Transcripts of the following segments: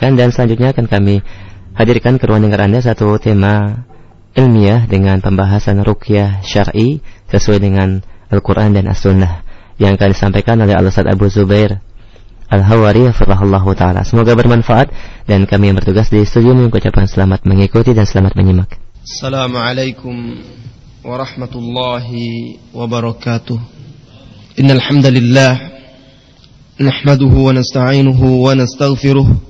sampaikan dan selanjutnya akan kami hadirkan ke ruang dengar Anda satu tema ilmiah dengan pembahasan rukyah syar'i sesuai dengan Al-Quran dan As-Sunnah yang akan disampaikan oleh Al-Ustaz Abu Zubair Al-Hawari Firahullahu Ta'ala. Semoga bermanfaat dan kami yang bertugas di studio mengucapkan selamat mengikuti dan selamat menyimak. Assalamualaikum warahmatullahi wabarakatuh. Innal hamdalillah nahmaduhu wa nasta'inuhu wa nastaghfiruh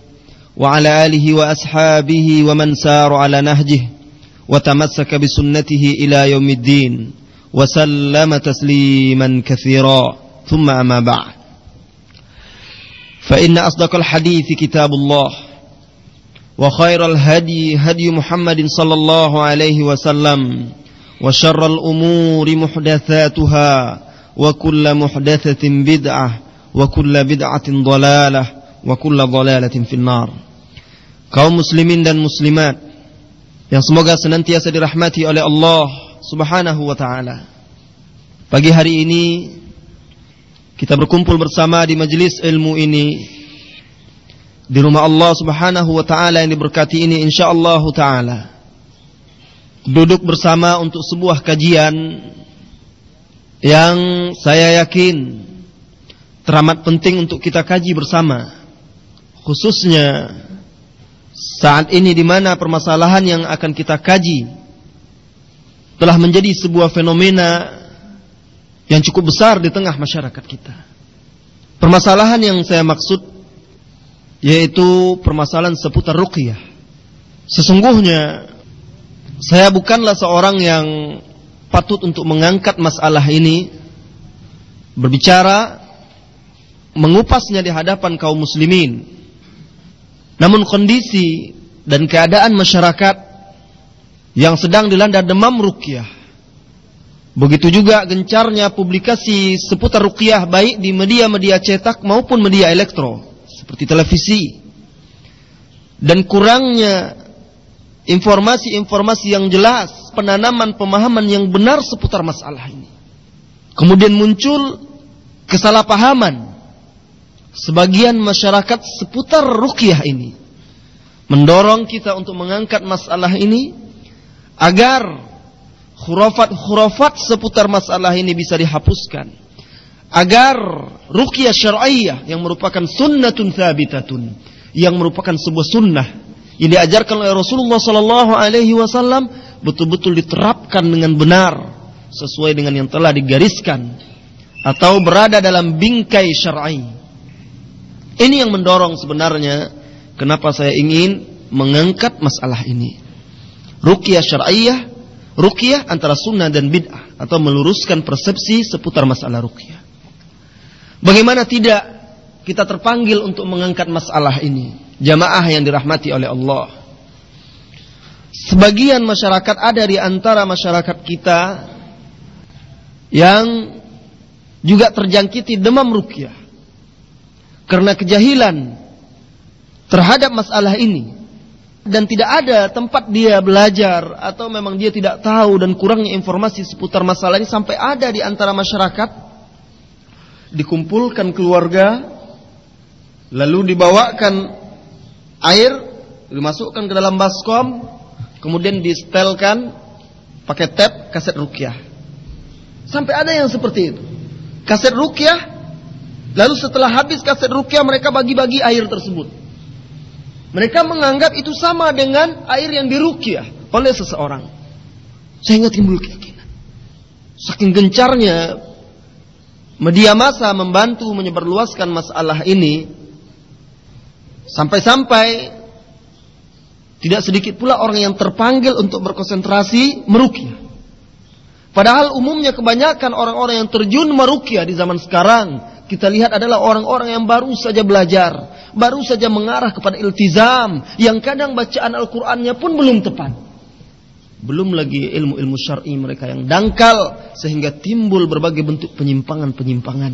وعلى آله وأصحابه ومن سار على نهجه وتمسك بسنته إلى يوم الدين وسلم تسليما كثيرا. ثم أما بعد. فإن أصدق الحديث كتاب الله وخير الهدي هدي محمد صلى الله عليه وسلم وشر الأمور محدثاتها وكل محدثة بدعة وكل بدعة ضلالة wa kulla dhalalatin finnar. Kaum muslimin dan muslimat Yang semoga senantiasa dirahmati oleh Allah subhanahu wa ta'ala. Pagi hari ini Kita berkumpul bersama di majelis ilmu ini. Di rumah Allah subhanahu wa ta'ala yang diberkati ini insyaAllah ta'ala. Duduk bersama untuk sebuah kajian Yang saya yakin Teramat penting untuk kita kaji bersama. Khususnya saat ini di mana permasalahan yang akan kita kaji telah menjadi sebuah fenomena yang cukup besar di tengah masyarakat kita. Permasalahan yang saya maksud yaitu permasalahan seputar ruqyah. Sesungguhnya saya bukanlah seorang yang patut untuk mengangkat masalah ini berbicara mengupasnya di hadapan kaum muslimin namun kondisi dan keadaan masyarakat yang sedang dilanda demam rukyah. Begitu juga gencarnya publikasi seputar rukyah baik di media-media cetak maupun media elektro seperti televisi. Dan kurangnya informasi-informasi yang jelas, penanaman pemahaman yang benar seputar masalah ini. Kemudian muncul kesalahpahaman sebagian masyarakat seputar rukyah ini mendorong kita untuk mengangkat masalah ini agar khurafat-khurafat seputar masalah ini bisa dihapuskan. Agar rukyah syar'iyah yang merupakan sunnatun thabitatun yang merupakan sebuah sunnah yang diajarkan oleh Rasulullah sallallahu alaihi wasallam betul-betul diterapkan dengan benar sesuai dengan yang telah digariskan atau berada dalam bingkai syar'i ini yang mendorong sebenarnya kenapa saya ingin mengangkat masalah ini. Ruqyah syar'iyyah, ruqyah antara sunnah dan bid'ah atau meluruskan persepsi seputar masalah ruqyah. Bagaimana tidak kita terpanggil untuk mengangkat masalah ini? Jamaah yang dirahmati oleh Allah. Sebagian masyarakat ada di antara masyarakat kita yang juga terjangkiti demam ruqyah karena kejahilan terhadap masalah ini. Dan tidak ada tempat dia belajar atau memang dia tidak tahu dan kurangnya informasi seputar masalah ini sampai ada di antara masyarakat. Dikumpulkan keluarga lalu dibawakan air dimasukkan ke dalam baskom kemudian distelkan pakai tap kaset rukyah sampai ada yang seperti itu. Kaset rukyah Lalu setelah habis kaset rukyah mereka bagi-bagi air tersebut. Mereka menganggap itu sama dengan air yang dirukyah oleh seseorang. Sehingga timbul keyakinan. Saking gencarnya media massa membantu menyebarluaskan masalah ini sampai-sampai tidak sedikit pula orang yang terpanggil untuk berkonsentrasi merukyah. Padahal umumnya kebanyakan orang-orang yang terjun merukyah di zaman sekarang kita lihat adalah orang-orang yang baru saja belajar, baru saja mengarah kepada iltizam yang kadang bacaan Al-Qur'annya pun belum tepat. Belum lagi ilmu-ilmu syar'i mereka yang dangkal sehingga timbul berbagai bentuk penyimpangan-penyimpangan.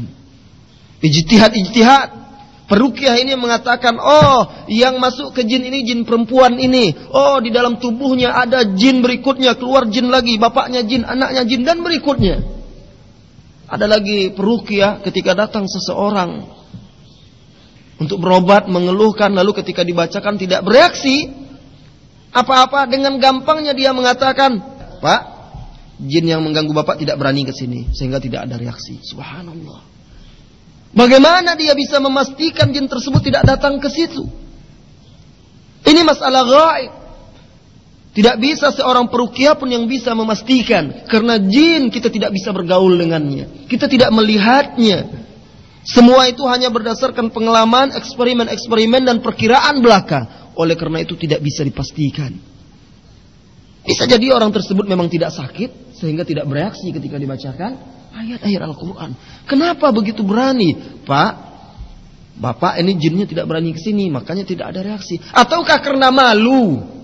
Ijtihad-ijtihad Perukiah ini mengatakan, oh yang masuk ke jin ini jin perempuan ini. Oh di dalam tubuhnya ada jin berikutnya, keluar jin lagi, bapaknya jin, anaknya jin, dan berikutnya. Ada lagi perukiah ketika datang seseorang untuk berobat, mengeluhkan, lalu ketika dibacakan tidak bereaksi. Apa-apa dengan gampangnya dia mengatakan, Pak, jin yang mengganggu bapak tidak berani ke sini, sehingga tidak ada reaksi. Subhanallah. Bagaimana dia bisa memastikan jin tersebut tidak datang ke situ? Ini masalah gaib. Tidak bisa seorang perukia pun yang bisa memastikan. Karena jin kita tidak bisa bergaul dengannya. Kita tidak melihatnya. Semua itu hanya berdasarkan pengalaman, eksperimen-eksperimen dan perkiraan belaka. Oleh karena itu tidak bisa dipastikan. Bisa jadi orang tersebut memang tidak sakit sehingga tidak bereaksi ketika dibacakan ayat-ayat Al-Quran. Kenapa begitu berani? Pak, Bapak ini jinnya tidak berani ke sini, makanya tidak ada reaksi. Ataukah karena malu?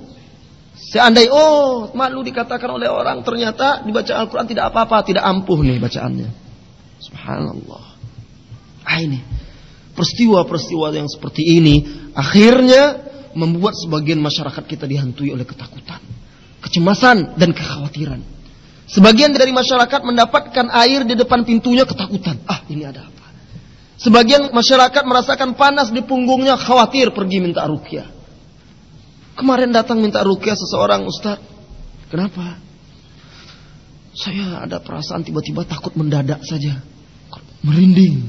Seandai, oh malu dikatakan oleh orang, ternyata dibaca Al-Quran tidak apa-apa, tidak ampuh nih bacaannya. Subhanallah. Ah ini, peristiwa-peristiwa yang seperti ini, akhirnya membuat sebagian masyarakat kita dihantui oleh ketakutan, kecemasan, dan kekhawatiran. Sebagian dari masyarakat mendapatkan air di depan pintunya ketakutan. Ah, ini ada apa? Sebagian masyarakat merasakan panas di punggungnya khawatir pergi minta rukyah. Kemarin datang minta rukyah seseorang Ustaz. Kenapa? Saya ada perasaan tiba-tiba takut mendadak saja. Merinding.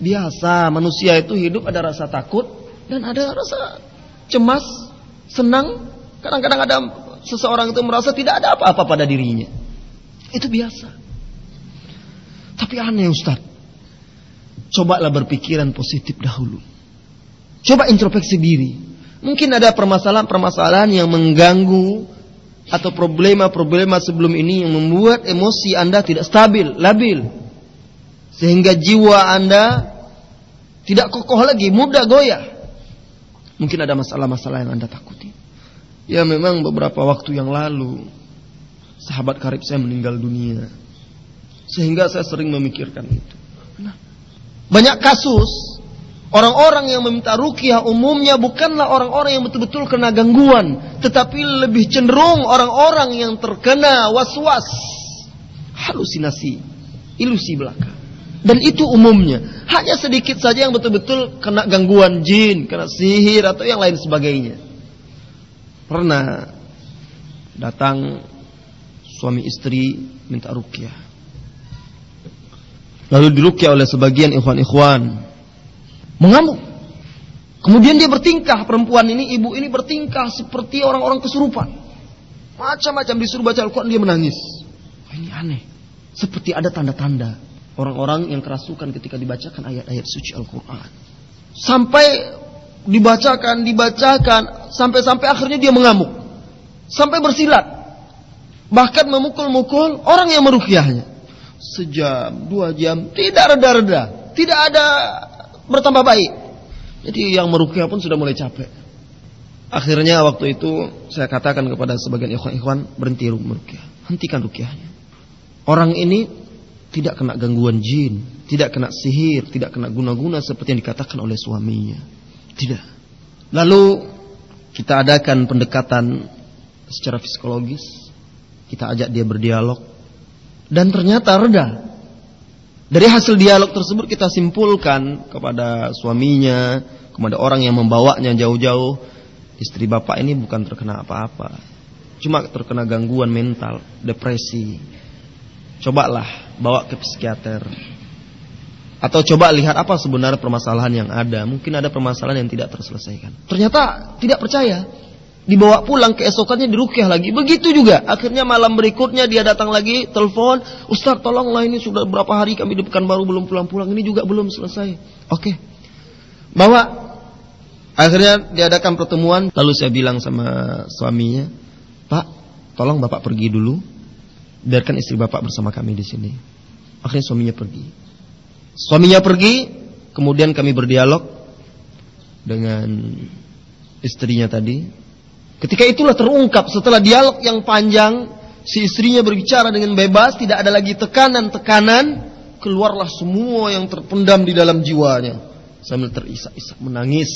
Biasa manusia itu hidup ada rasa takut dan ada rasa cemas, senang. Kadang-kadang ada seseorang itu merasa tidak ada apa-apa pada dirinya. Itu biasa. Tapi aneh Ustaz. Cobalah berpikiran positif dahulu. Coba introspeksi diri. Mungkin ada permasalahan-permasalahan yang mengganggu atau problema-problema sebelum ini yang membuat emosi Anda tidak stabil, labil. Sehingga jiwa Anda tidak kokoh lagi, mudah goyah. Mungkin ada masalah-masalah yang Anda takuti. Ya memang beberapa waktu yang lalu sahabat karib saya meninggal dunia. Sehingga saya sering memikirkan itu. Nah, banyak kasus orang-orang yang meminta rukyah umumnya bukanlah orang-orang yang betul-betul kena gangguan, tetapi lebih cenderung orang-orang yang terkena was-was, halusinasi, ilusi belaka. Dan itu umumnya. Hanya sedikit saja yang betul-betul kena gangguan jin, kena sihir atau yang lain sebagainya pernah datang suami istri minta rukyah. Lalu dirukyah oleh sebagian ikhwan-ikhwan. Mengamuk. Kemudian dia bertingkah, perempuan ini, ibu ini bertingkah seperti orang-orang kesurupan. Macam-macam disuruh baca Al-Quran, dia menangis. Oh, ini aneh. Seperti ada tanda-tanda orang-orang yang kerasukan ketika dibacakan ayat-ayat suci Al-Quran. Sampai dibacakan, dibacakan, sampai-sampai akhirnya dia mengamuk. Sampai bersilat. Bahkan memukul-mukul orang yang merukyahnya. Sejam, dua jam, tidak reda-reda. Tidak ada bertambah baik. Jadi yang merukyah pun sudah mulai capek. Akhirnya waktu itu saya katakan kepada sebagian ikhwan-ikhwan berhenti merukyah. Hentikan rukyahnya. Orang ini tidak kena gangguan jin, tidak kena sihir, tidak kena guna-guna seperti yang dikatakan oleh suaminya. Tidak. Lalu kita adakan pendekatan secara psikologis, kita ajak dia berdialog dan ternyata reda. Dari hasil dialog tersebut kita simpulkan kepada suaminya, kepada orang yang membawanya jauh-jauh, istri bapak ini bukan terkena apa-apa. Cuma terkena gangguan mental, depresi. Cobalah bawa ke psikiater. Atau coba lihat apa sebenarnya permasalahan yang ada. Mungkin ada permasalahan yang tidak terselesaikan. Ternyata tidak percaya. Dibawa pulang keesokannya dirukyah lagi. Begitu juga. Akhirnya malam berikutnya dia datang lagi, telepon, Ustaz tolonglah ini sudah berapa hari kami di baru belum pulang-pulang. Ini juga belum selesai. Oke. Bawa. Akhirnya diadakan pertemuan. Lalu saya bilang sama suaminya, Pak, tolong bapak pergi dulu. Biarkan istri bapak bersama kami di sini. Akhirnya suaminya pergi. Suaminya pergi, kemudian kami berdialog. dengan istrinya tadi. Ketika itulah terungkap setelah dialog yang panjang, si istrinya berbicara dengan bebas, tidak ada lagi tekanan-tekanan, keluarlah semua yang terpendam di dalam jiwanya. Sambil terisak-isak menangis.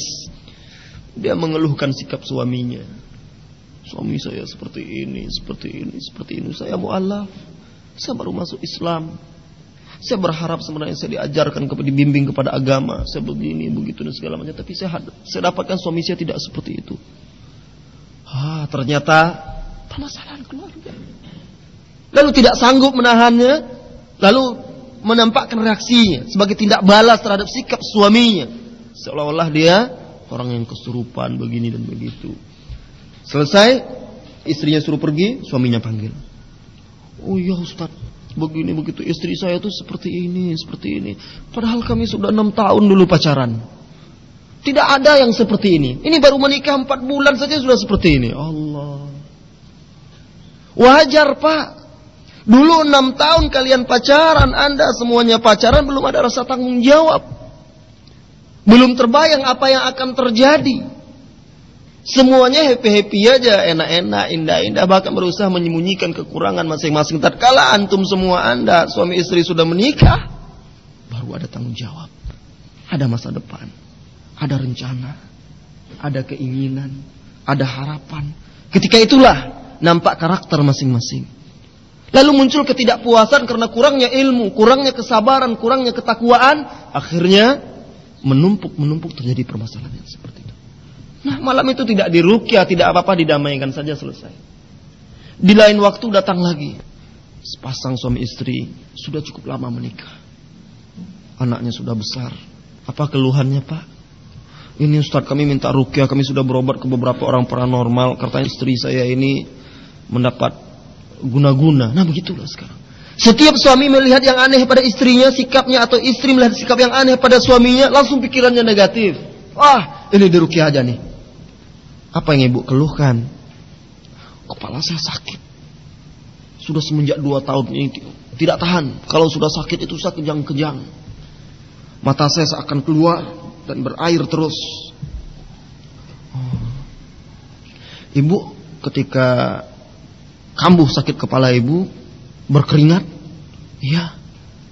Dia mengeluhkan sikap suaminya. Suami saya seperti ini, seperti ini, seperti ini. Saya mu'alaf. Saya baru masuk Islam. Saya berharap sebenarnya saya diajarkan kepada dibimbing kepada agama. Saya begini, begitu dan segala macam. Tapi saya, saya dapatkan suami saya tidak seperti itu. Ah, ternyata permasalahan keluarga. Lalu tidak sanggup menahannya, lalu menampakkan reaksinya sebagai tindak balas terhadap sikap suaminya. Seolah-olah dia orang yang kesurupan begini dan begitu. Selesai, istrinya suruh pergi, suaminya panggil. Oh iya Ustaz, begini begitu istri saya tuh seperti ini seperti ini padahal kami sudah enam tahun dulu pacaran tidak ada yang seperti ini. Ini baru menikah empat bulan saja sudah seperti ini. Allah. Wajar pak. Dulu enam tahun kalian pacaran anda semuanya pacaran belum ada rasa tanggung jawab. Belum terbayang apa yang akan terjadi. Semuanya happy-happy aja, enak-enak, indah-indah, bahkan berusaha menyembunyikan kekurangan masing-masing. Tatkala antum semua anda, suami istri sudah menikah, baru ada tanggung jawab. Ada masa depan, ada rencana, ada keinginan, ada harapan. Ketika itulah nampak karakter masing-masing. Lalu muncul ketidakpuasan karena kurangnya ilmu, kurangnya kesabaran, kurangnya ketakwaan, akhirnya menumpuk-menumpuk terjadi permasalahan yang seperti itu. Nah malam itu tidak dirukyah, tidak apa-apa didamaikan saja selesai. Di lain waktu datang lagi. Sepasang suami istri sudah cukup lama menikah. Anaknya sudah besar. Apa keluhannya pak? Ini Ustadz kami minta rukyah, kami sudah berobat ke beberapa orang paranormal. Katanya istri saya ini mendapat guna-guna. Nah begitulah sekarang. Setiap suami melihat yang aneh pada istrinya, sikapnya atau istri melihat sikap yang aneh pada suaminya, langsung pikirannya negatif. Wah, ini dirukyah aja nih. Apa yang ibu keluhkan? Kepala saya sakit. Sudah semenjak dua tahun ini tidak tahan. Kalau sudah sakit itu saya kejang-kejang. Mata saya seakan keluar dan berair terus. Ibu ketika kambuh sakit kepala ibu berkeringat, iya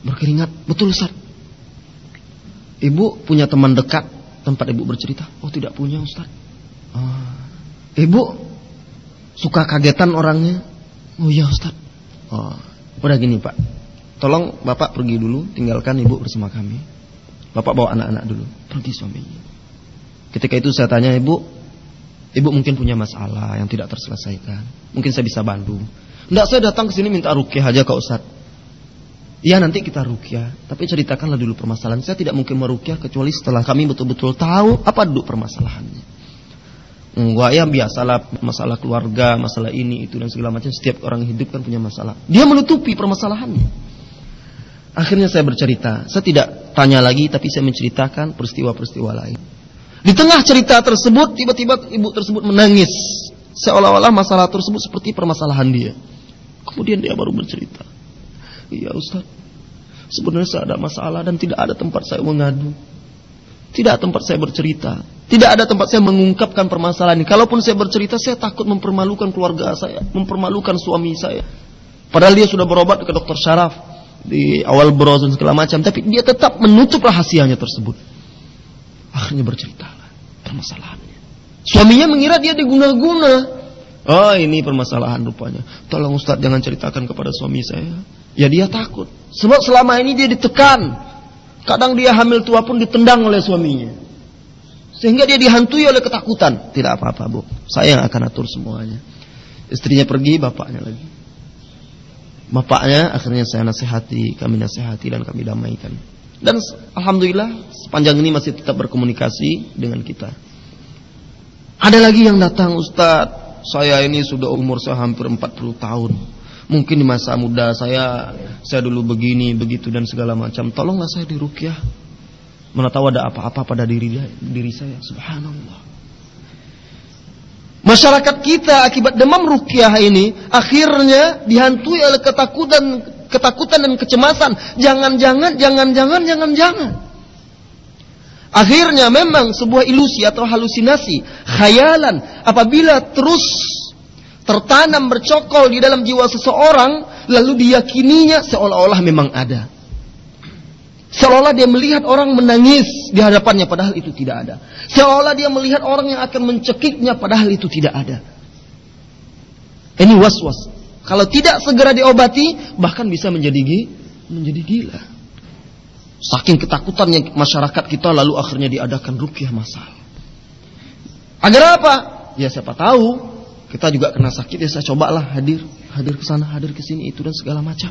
berkeringat, betul Ustaz. Ibu punya teman dekat tempat ibu bercerita? Oh tidak punya Ustaz. Oh. Ibu suka kagetan orangnya? Oh iya Ustaz. Oh, udah gini Pak. Tolong Bapak pergi dulu, tinggalkan Ibu bersama kami. Bapak bawa anak-anak dulu, pergi suaminya. Ketika itu saya tanya Ibu, Ibu mungkin punya masalah yang tidak terselesaikan. Mungkin saya bisa bantu. Enggak, saya datang ke sini minta rukyah aja Kak Ustaz. Iya nanti kita rukyah, tapi ceritakanlah dulu permasalahan. Saya tidak mungkin merukyah kecuali setelah kami betul-betul tahu apa duduk permasalahannya. Enggak ya biasalah masalah keluarga, masalah ini itu dan segala macam. Setiap orang hidup kan punya masalah. Dia menutupi permasalahannya. Akhirnya saya bercerita. Saya tidak tanya lagi tapi saya menceritakan peristiwa-peristiwa lain. Di tengah cerita tersebut tiba-tiba ibu tersebut menangis. Seolah-olah masalah tersebut seperti permasalahan dia. Kemudian dia baru bercerita. Iya Ustaz. Sebenarnya saya ada masalah dan tidak ada tempat saya mengadu. Tidak ada tempat saya bercerita. Tidak ada tempat saya mengungkapkan permasalahan ini. Kalaupun saya bercerita, saya takut mempermalukan keluarga saya, mempermalukan suami saya. Padahal dia sudah berobat ke dokter syaraf di awal dan segala macam, tapi dia tetap menutup rahasianya tersebut. Akhirnya bercerita permasalahannya. Suaminya mengira dia diguna-guna. Oh ini permasalahan rupanya. Tolong Ustadz jangan ceritakan kepada suami saya. Ya dia takut. Sebab selama ini dia ditekan. Kadang dia hamil tua pun ditendang oleh suaminya. Sehingga dia dihantui oleh ketakutan. Tidak apa-apa bu, saya yang akan atur semuanya. Istrinya pergi, bapaknya lagi. Bapaknya akhirnya saya nasihati, kami nasihati dan kami damaikan. Dan alhamdulillah sepanjang ini masih tetap berkomunikasi dengan kita. Ada lagi yang datang Ustadz, saya ini sudah umur saya hampir 40 tahun. Mungkin di masa muda saya saya dulu begini, begitu dan segala macam. Tolonglah saya dirukyah Mana tahu ada apa-apa pada diri diri saya. Subhanallah. Masyarakat kita akibat demam rukyah ini akhirnya dihantui oleh ketakutan, ketakutan dan kecemasan. Jangan-jangan, jangan-jangan, jangan-jangan. Akhirnya memang sebuah ilusi atau halusinasi, khayalan apabila terus tertanam bercokol di dalam jiwa seseorang lalu diyakininya seolah-olah memang ada. Seolah dia melihat orang menangis di hadapannya padahal itu tidak ada. Seolah dia melihat orang yang akan mencekiknya padahal itu tidak ada. Ini was-was. Kalau tidak segera diobati bahkan bisa menjadi menjadi gila. Saking ketakutannya masyarakat kita lalu akhirnya diadakan rukyah masal. Agar apa? Ya siapa tahu kita juga kena sakit ya saya cobalah hadir, hadir ke sana, hadir ke sini itu dan segala macam.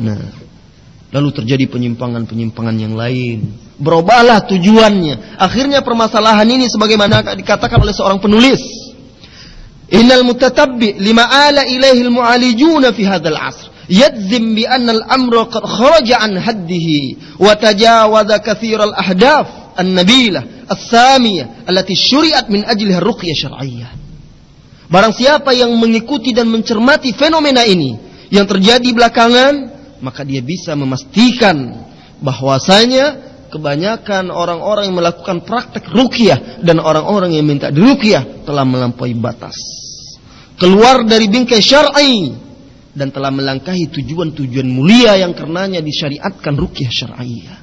Nah, Lalu terjadi penyimpangan-penyimpangan yang lain. Berubahlah tujuannya. Akhirnya permasalahan ini sebagaimana dikatakan oleh seorang penulis. Innal mutatabbi lima ala ilaihi al-mu'alijuna fi hadzal asr. Yadzim bi anna al-amra qad kharaja an haddihi wa tajawaza kathir al-ahdaf an-nabila as-samiyah allati syuri'at min ajliha ruqyah syar'iyyah. Barang siapa yang mengikuti dan mencermati fenomena ini yang terjadi belakangan maka dia bisa memastikan bahwasanya kebanyakan orang-orang yang melakukan praktek rukyah dan orang-orang yang minta dirukyah telah melampaui batas. Keluar dari bingkai syar'i dan telah melangkahi tujuan-tujuan mulia yang karenanya disyariatkan rukyah syar'iyah.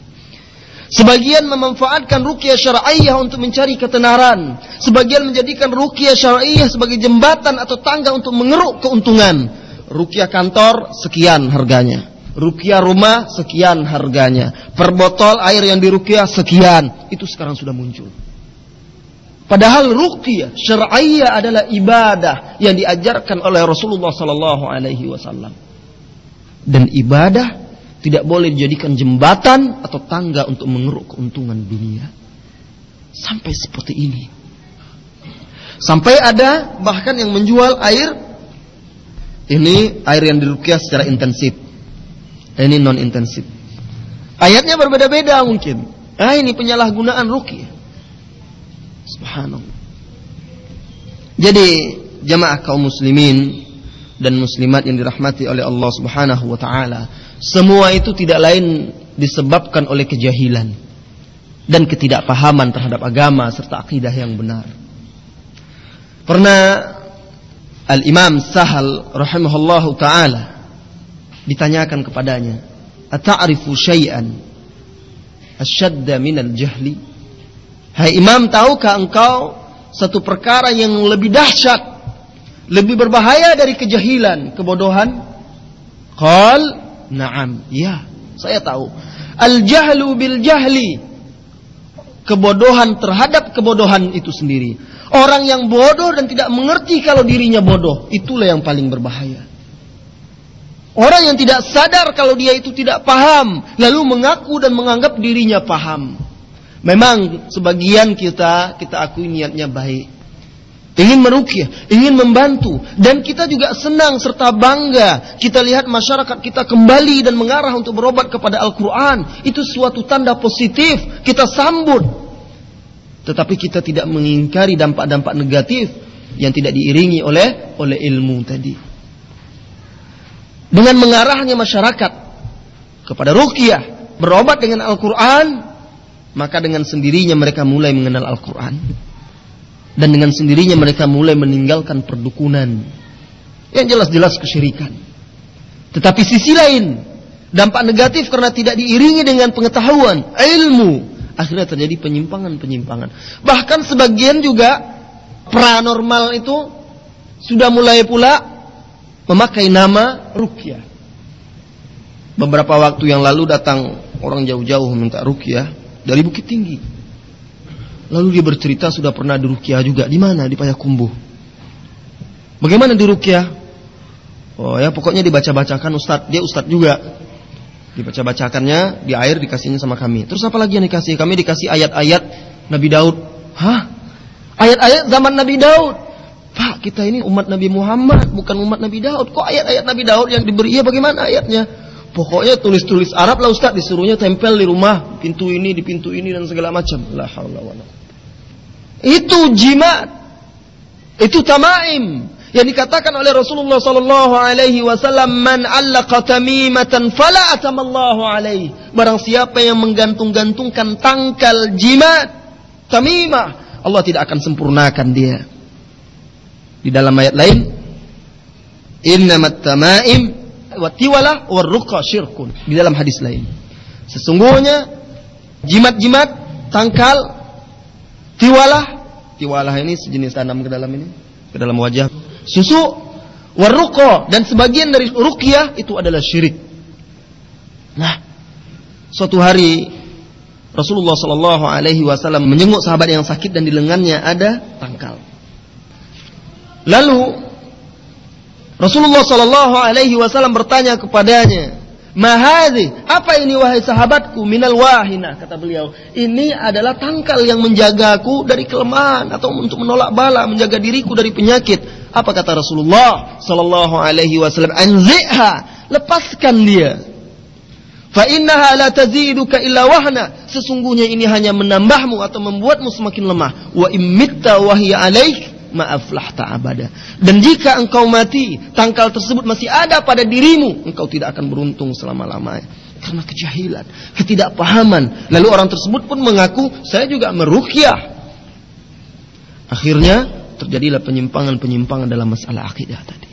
Sebagian memanfaatkan rukyah syar'iyah untuk mencari ketenaran. Sebagian menjadikan rukyah syar'iyah sebagai jembatan atau tangga untuk mengeruk keuntungan. Rukyah kantor sekian harganya. Rukia rumah sekian harganya. Per botol air yang dirukia sekian. Itu sekarang sudah muncul. Padahal rukia syar'iyah adalah ibadah yang diajarkan oleh Rasulullah sallallahu alaihi wasallam. Dan ibadah tidak boleh dijadikan jembatan atau tangga untuk mengeruk keuntungan dunia. Sampai seperti ini. Sampai ada bahkan yang menjual air ini air yang dirukyah secara intensif ini non intensif. Ayatnya berbeda-beda mungkin. Ah ini penyalahgunaan ruki. Subhanallah. Jadi jamaah kaum muslimin dan muslimat yang dirahmati oleh Allah Subhanahu wa taala, semua itu tidak lain disebabkan oleh kejahilan dan ketidakpahaman terhadap agama serta akidah yang benar. Pernah Al-Imam Sahal rahimahullahu taala ditanyakan kepadanya, "Ata'rifu syai'an asyadda minal jahli?" Hai Imam, tahukah engkau satu perkara yang lebih dahsyat, lebih berbahaya dari kejahilan, kebodohan? Qal, "Na'am." Ya, saya tahu. Al-jahlu bil jahli. Kebodohan terhadap kebodohan itu sendiri. Orang yang bodoh dan tidak mengerti kalau dirinya bodoh, itulah yang paling berbahaya. Orang yang tidak sadar kalau dia itu tidak paham, lalu mengaku dan menganggap dirinya paham. Memang sebagian kita, kita akui niatnya baik. Ingin merukyah, ingin membantu. Dan kita juga senang serta bangga. Kita lihat masyarakat kita kembali dan mengarah untuk berobat kepada Al-Quran. Itu suatu tanda positif. Kita sambut. Tetapi kita tidak mengingkari dampak-dampak negatif yang tidak diiringi oleh oleh ilmu tadi dengan mengarahnya masyarakat kepada ruqyah, berobat dengan Al-Quran, maka dengan sendirinya mereka mulai mengenal Al-Quran. Dan dengan sendirinya mereka mulai meninggalkan perdukunan. Yang jelas-jelas kesyirikan. Tetapi sisi lain, dampak negatif karena tidak diiringi dengan pengetahuan, ilmu. Akhirnya terjadi penyimpangan-penyimpangan. Bahkan sebagian juga paranormal itu sudah mulai pula memakai nama rukyah. Beberapa waktu yang lalu datang orang jauh-jauh meminta rukyah dari Bukit Tinggi. Lalu dia bercerita sudah pernah di rukyah juga. Di mana? Di Payakumbuh. Bagaimana di rukyah? Oh ya pokoknya dibaca-bacakan Ustadz. Dia Ustadz juga. Dibaca-bacakannya di air dikasihnya sama kami. Terus apa lagi yang dikasih? Kami dikasih ayat-ayat Nabi Daud. Hah? Ayat-ayat zaman Nabi Daud. Pak, kita ini umat Nabi Muhammad, bukan umat Nabi Daud. Kok ayat-ayat Nabi Daud yang diberi? Ya bagaimana ayatnya? Pokoknya tulis-tulis Arab lah Ustaz, disuruhnya tempel di rumah, pintu ini, di pintu ini dan segala macam. La haula. Itu jimat. Itu tamaim yang dikatakan oleh Rasulullah sallallahu alaihi wasallam man allaqa tamimatan fala atamallahu alaihi barang siapa yang menggantung-gantungkan tangkal jimat tamimah Allah tidak akan sempurnakan dia di dalam ayat lain innamat tamaim wa tiwala wa ruqa syirkun di dalam hadis lain sesungguhnya jimat-jimat tangkal tiwalah tiwalah ini sejenis tanam ke dalam ini ke dalam wajah susu, waruko dan sebagian dari rukyah itu adalah syirik. Nah, suatu hari Rasulullah Shallallahu Alaihi Wasallam menjenguk sahabat yang sakit dan di lengannya ada tangkal. Lalu Rasulullah Shallallahu Alaihi Wasallam bertanya kepadanya, Mahadi, apa ini wahai sahabatku minal wahina kata beliau. Ini adalah tangkal yang menjagaku dari kelemahan atau untuk menolak bala, menjaga diriku dari penyakit. Apa kata Rasulullah sallallahu alaihi wasallam? Anziha, lepaskan dia. Fa innaha la taziduka illa wahna. Sesungguhnya ini hanya menambahmu atau membuatmu semakin lemah. Wa immitta wa hiya alaik maaflah ta'abada. Dan jika engkau mati, tangkal tersebut masih ada pada dirimu, engkau tidak akan beruntung selama-lamanya. Karena kejahilan, ketidakpahaman. Lalu orang tersebut pun mengaku, saya juga merukyah. Akhirnya, terjadilah penyimpangan-penyimpangan dalam masalah akidah tadi.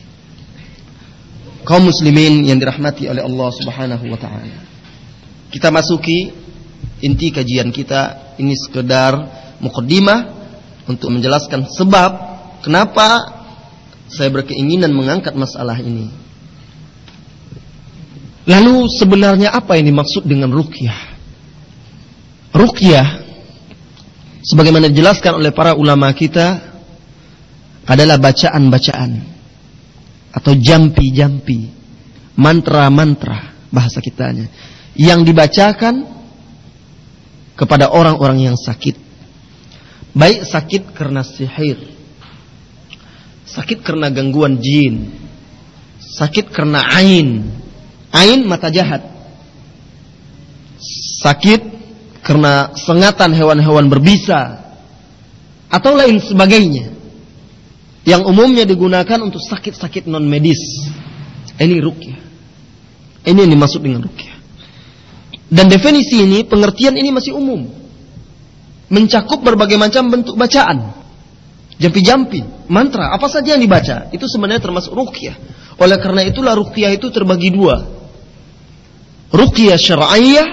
Kaum muslimin yang dirahmati oleh Allah subhanahu wa ta'ala. Kita masuki inti kajian kita, ini sekedar mukaddimah untuk menjelaskan sebab kenapa saya berkeinginan mengangkat masalah ini. Lalu sebenarnya apa yang dimaksud dengan rukyah? Rukyah sebagaimana dijelaskan oleh para ulama kita adalah bacaan-bacaan atau jampi-jampi, mantra-mantra bahasa kitanya yang dibacakan kepada orang-orang yang sakit Baik sakit karena sihir, sakit karena gangguan jin, sakit karena ain, ain mata jahat, sakit karena sengatan hewan-hewan berbisa, atau lain sebagainya. Yang umumnya digunakan untuk sakit-sakit non medis. Ini rukyah. Ini yang dimaksud dengan rukyah. Dan definisi ini, pengertian ini masih umum mencakup berbagai macam bentuk bacaan. Jampi-jampi, mantra, apa saja yang dibaca, itu sebenarnya termasuk ruqyah. Oleh karena itulah ruqyah itu terbagi dua. Ruqyah syar'iyah,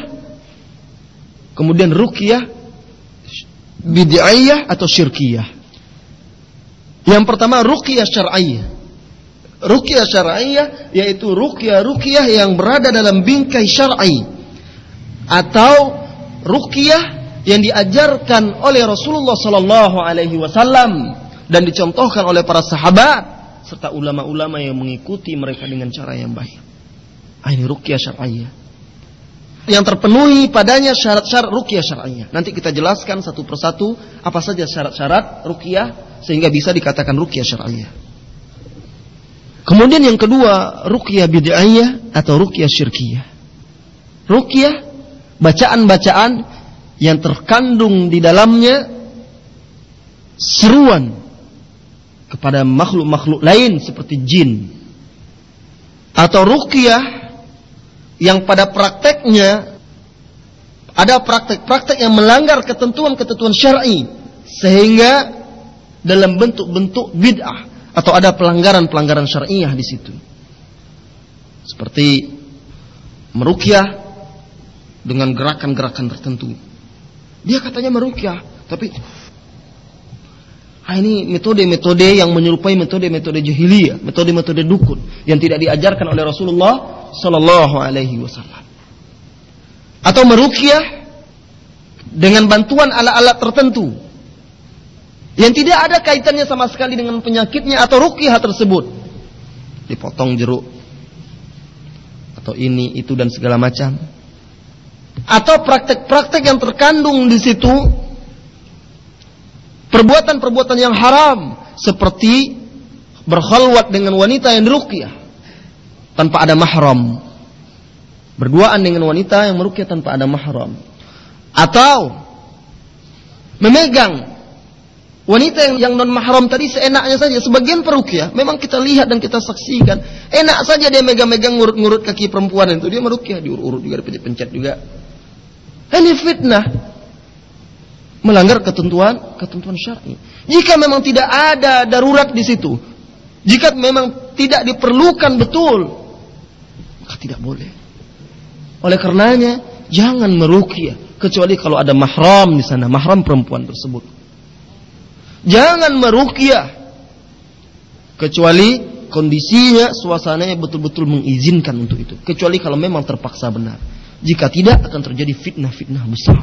kemudian ruqyah bid'iyah atau syirkiyah. Yang pertama ruqyah syar'iyah. Ruqyah syar'iyah yaitu ruqyah-ruqyah yang berada dalam bingkai syar'i atau ruqyah yang diajarkan oleh Rasulullah Sallallahu Alaihi Wasallam dan dicontohkan oleh para sahabat serta ulama-ulama yang mengikuti mereka dengan cara yang baik. Ini rukyah syar'iyah. Yang terpenuhi padanya syarat-syarat rukyah syar'iyah. Nanti kita jelaskan satu persatu apa saja syarat-syarat rukyah sehingga bisa dikatakan rukyah syar'iyah. Kemudian yang kedua, rukyah bid'ahiyah atau rukyah syirkiyah. Rukyah bacaan-bacaan yang terkandung di dalamnya seruan kepada makhluk-makhluk lain seperti jin atau ruqyah yang pada prakteknya ada praktek-praktek yang melanggar ketentuan-ketentuan syar'i sehingga dalam bentuk-bentuk bid'ah atau ada pelanggaran-pelanggaran syariah di situ. Seperti merukyah dengan gerakan-gerakan tertentu. Dia katanya merukyah, tapi ah, ini metode-metode yang menyerupai metode-metode jahiliyah, metode-metode dukun yang tidak diajarkan oleh Rasulullah Sallallahu Alaihi Wasallam. Atau merukyah dengan bantuan alat-alat tertentu yang tidak ada kaitannya sama sekali dengan penyakitnya atau rukyah tersebut. Dipotong jeruk atau ini itu dan segala macam atau praktek-praktek yang terkandung di situ perbuatan-perbuatan yang haram seperti berkhalwat dengan wanita yang ruqyah tanpa ada mahram berduaan dengan wanita yang meruqyah tanpa ada mahram atau memegang Wanita yang, yang non mahram tadi seenaknya saja. Sebagian perukia memang kita lihat dan kita saksikan. Enak saja dia megang-megang ngurut-ngurut kaki perempuan itu. Dia merukia, diurut-urut juga, dipencet-pencet juga. Ini fitnah. Melanggar ketentuan ketentuan syar'i. Jika memang tidak ada darurat di situ, jika memang tidak diperlukan betul, maka tidak boleh. Oleh karenanya, jangan merukia kecuali kalau ada mahram di sana, mahram perempuan tersebut. Jangan merukia kecuali kondisinya, suasananya betul-betul mengizinkan untuk itu. Kecuali kalau memang terpaksa benar. Jika tidak akan terjadi fitnah-fitnah besar.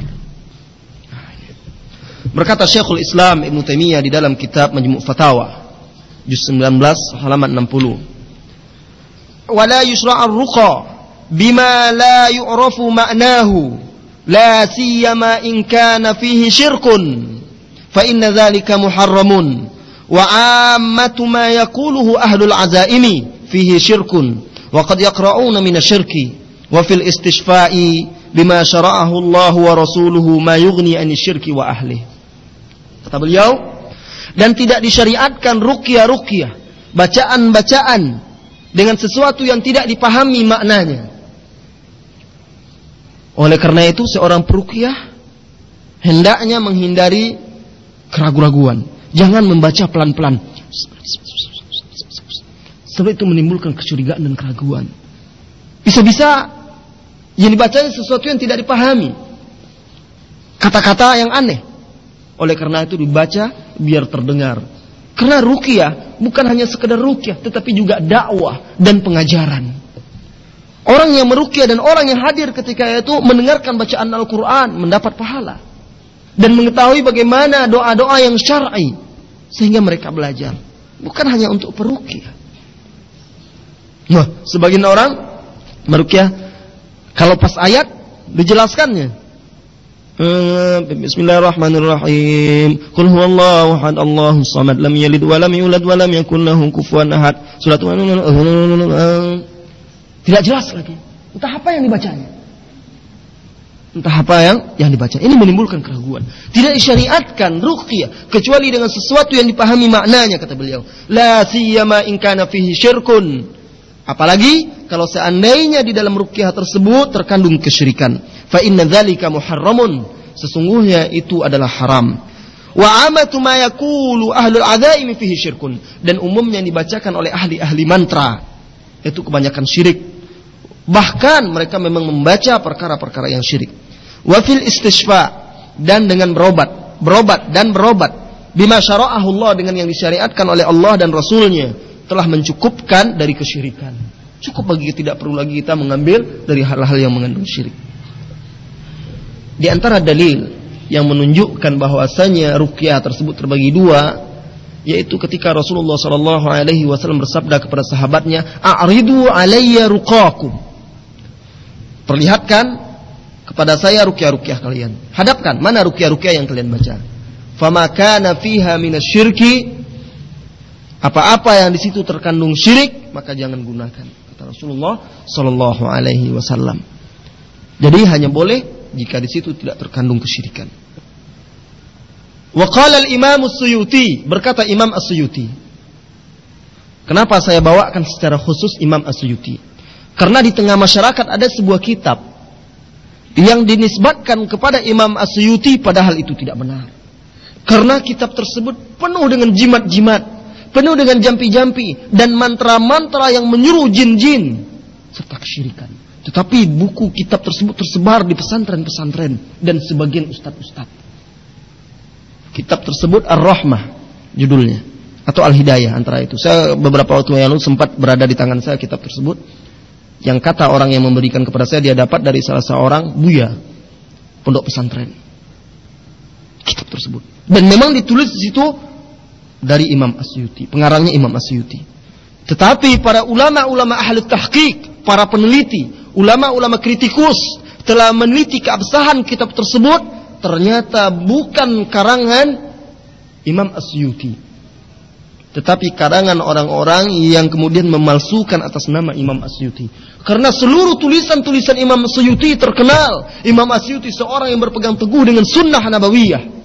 Berkata Syekhul Islam Ibn Taimiyah di dalam kitab Majmu' Fatawa juz 19 halaman 60. Wala yusra'ar ruqa bima la yu'rafu ma'nahu la siyama in kana fihi syirkun fa inna dhalika muharramun wa ammatu ma yaquluhu ahlul azaimi fihi syirkun wa qad yaqra'una min asyirki wa fil istishfa'i bima syara'ahu Allah wa ma yughni an syirki wa ahli. Kata beliau dan tidak disyariatkan ruqyah-ruqyah bacaan-bacaan dengan sesuatu yang tidak dipahami maknanya. Oleh karena itu seorang peruqyah hendaknya menghindari keraguan-raguan. Jangan membaca pelan-pelan. Sebab itu menimbulkan kecurigaan dan keraguan. Bisa-bisa yang dibacanya sesuatu yang tidak dipahami. Kata-kata yang aneh. Oleh karena itu dibaca biar terdengar. Karena rukyah bukan hanya sekedar rukyah, tetapi juga dakwah dan pengajaran. Orang yang merukyah dan orang yang hadir ketika itu mendengarkan bacaan Al-Quran mendapat pahala. Dan mengetahui bagaimana doa-doa yang syar'i. Sehingga mereka belajar. Bukan hanya untuk perukyah. Nah, sebagian orang merukyah kalau pas ayat dijelaskannya. Eh, Bismillahirrahmanirrahim. Qul huwallahu ahad Allahu samad lam yalid wa lam yulad wa lam yakul lahu kufuwan ahad. Surat Tidak jelas lagi. Entah apa yang dibacanya. Entah apa yang yang dibaca. Ini menimbulkan keraguan. Tidak disyariatkan ruqyah kecuali dengan sesuatu yang dipahami maknanya kata beliau. La siyama in kana fihi syirkun. Apalagi kalau seandainya di dalam rukyah tersebut terkandung kesyirikan. Fa inna dzalika muharramun. Sesungguhnya itu adalah haram. Wa amatu ma yaqulu ahlul adzaim fihi syirkun. Dan umumnya yang dibacakan oleh ahli-ahli mantra itu kebanyakan syirik. Bahkan mereka memang membaca perkara-perkara yang syirik. Wa fil istishfa dan dengan berobat, berobat dan berobat bima syara'ahu Allah dengan yang disyariatkan oleh Allah dan Rasulnya telah mencukupkan dari kesyirikan. Cukup bagi tidak perlu lagi kita mengambil dari hal-hal yang mengandung syirik. Di antara dalil yang menunjukkan bahwasanya rukyah tersebut terbagi dua, yaitu ketika Rasulullah Shallallahu Alaihi Wasallam bersabda kepada sahabatnya, "A'ridu alayya ruqakum." Perlihatkan kepada saya rukyah-rukyah kalian. Hadapkan mana rukyah-rukyah yang kalian baca. Fama kana fiha minasyirki apa-apa yang di situ terkandung syirik, maka jangan gunakan. Kata Rasulullah Sallallahu Alaihi Wasallam. Jadi hanya boleh jika di situ tidak terkandung kesyirikan. Waqala al-Imam As-Suyuti, berkata Imam As-Suyuti. Kenapa saya bawakan secara khusus Imam As-Suyuti? Karena di tengah masyarakat ada sebuah kitab yang dinisbatkan kepada Imam As-Suyuti padahal itu tidak benar. Karena kitab tersebut penuh dengan jimat-jimat penuh dengan jampi-jampi dan mantra-mantra yang menyuruh jin-jin serta kesyirikan. Tetapi buku kitab tersebut tersebar di pesantren-pesantren dan sebagian ustadz-ustadz. Kitab tersebut Ar-Rahmah judulnya atau Al-Hidayah antara itu. Saya beberapa waktu yang lalu sempat berada di tangan saya kitab tersebut yang kata orang yang memberikan kepada saya dia dapat dari salah seorang buya pondok pesantren. Kitab tersebut. Dan memang ditulis di situ dari Imam Asyuti, pengarangnya Imam Asyuti. Tetapi para ulama-ulama ahli tahqiq, para peneliti, ulama-ulama kritikus telah meneliti keabsahan kitab tersebut, ternyata bukan karangan Imam Asyuti. Tetapi karangan orang-orang yang kemudian memalsukan atas nama Imam Asyuti. Karena seluruh tulisan-tulisan Imam Asyuti terkenal. Imam Asyuti seorang yang berpegang teguh dengan sunnah nabawiyah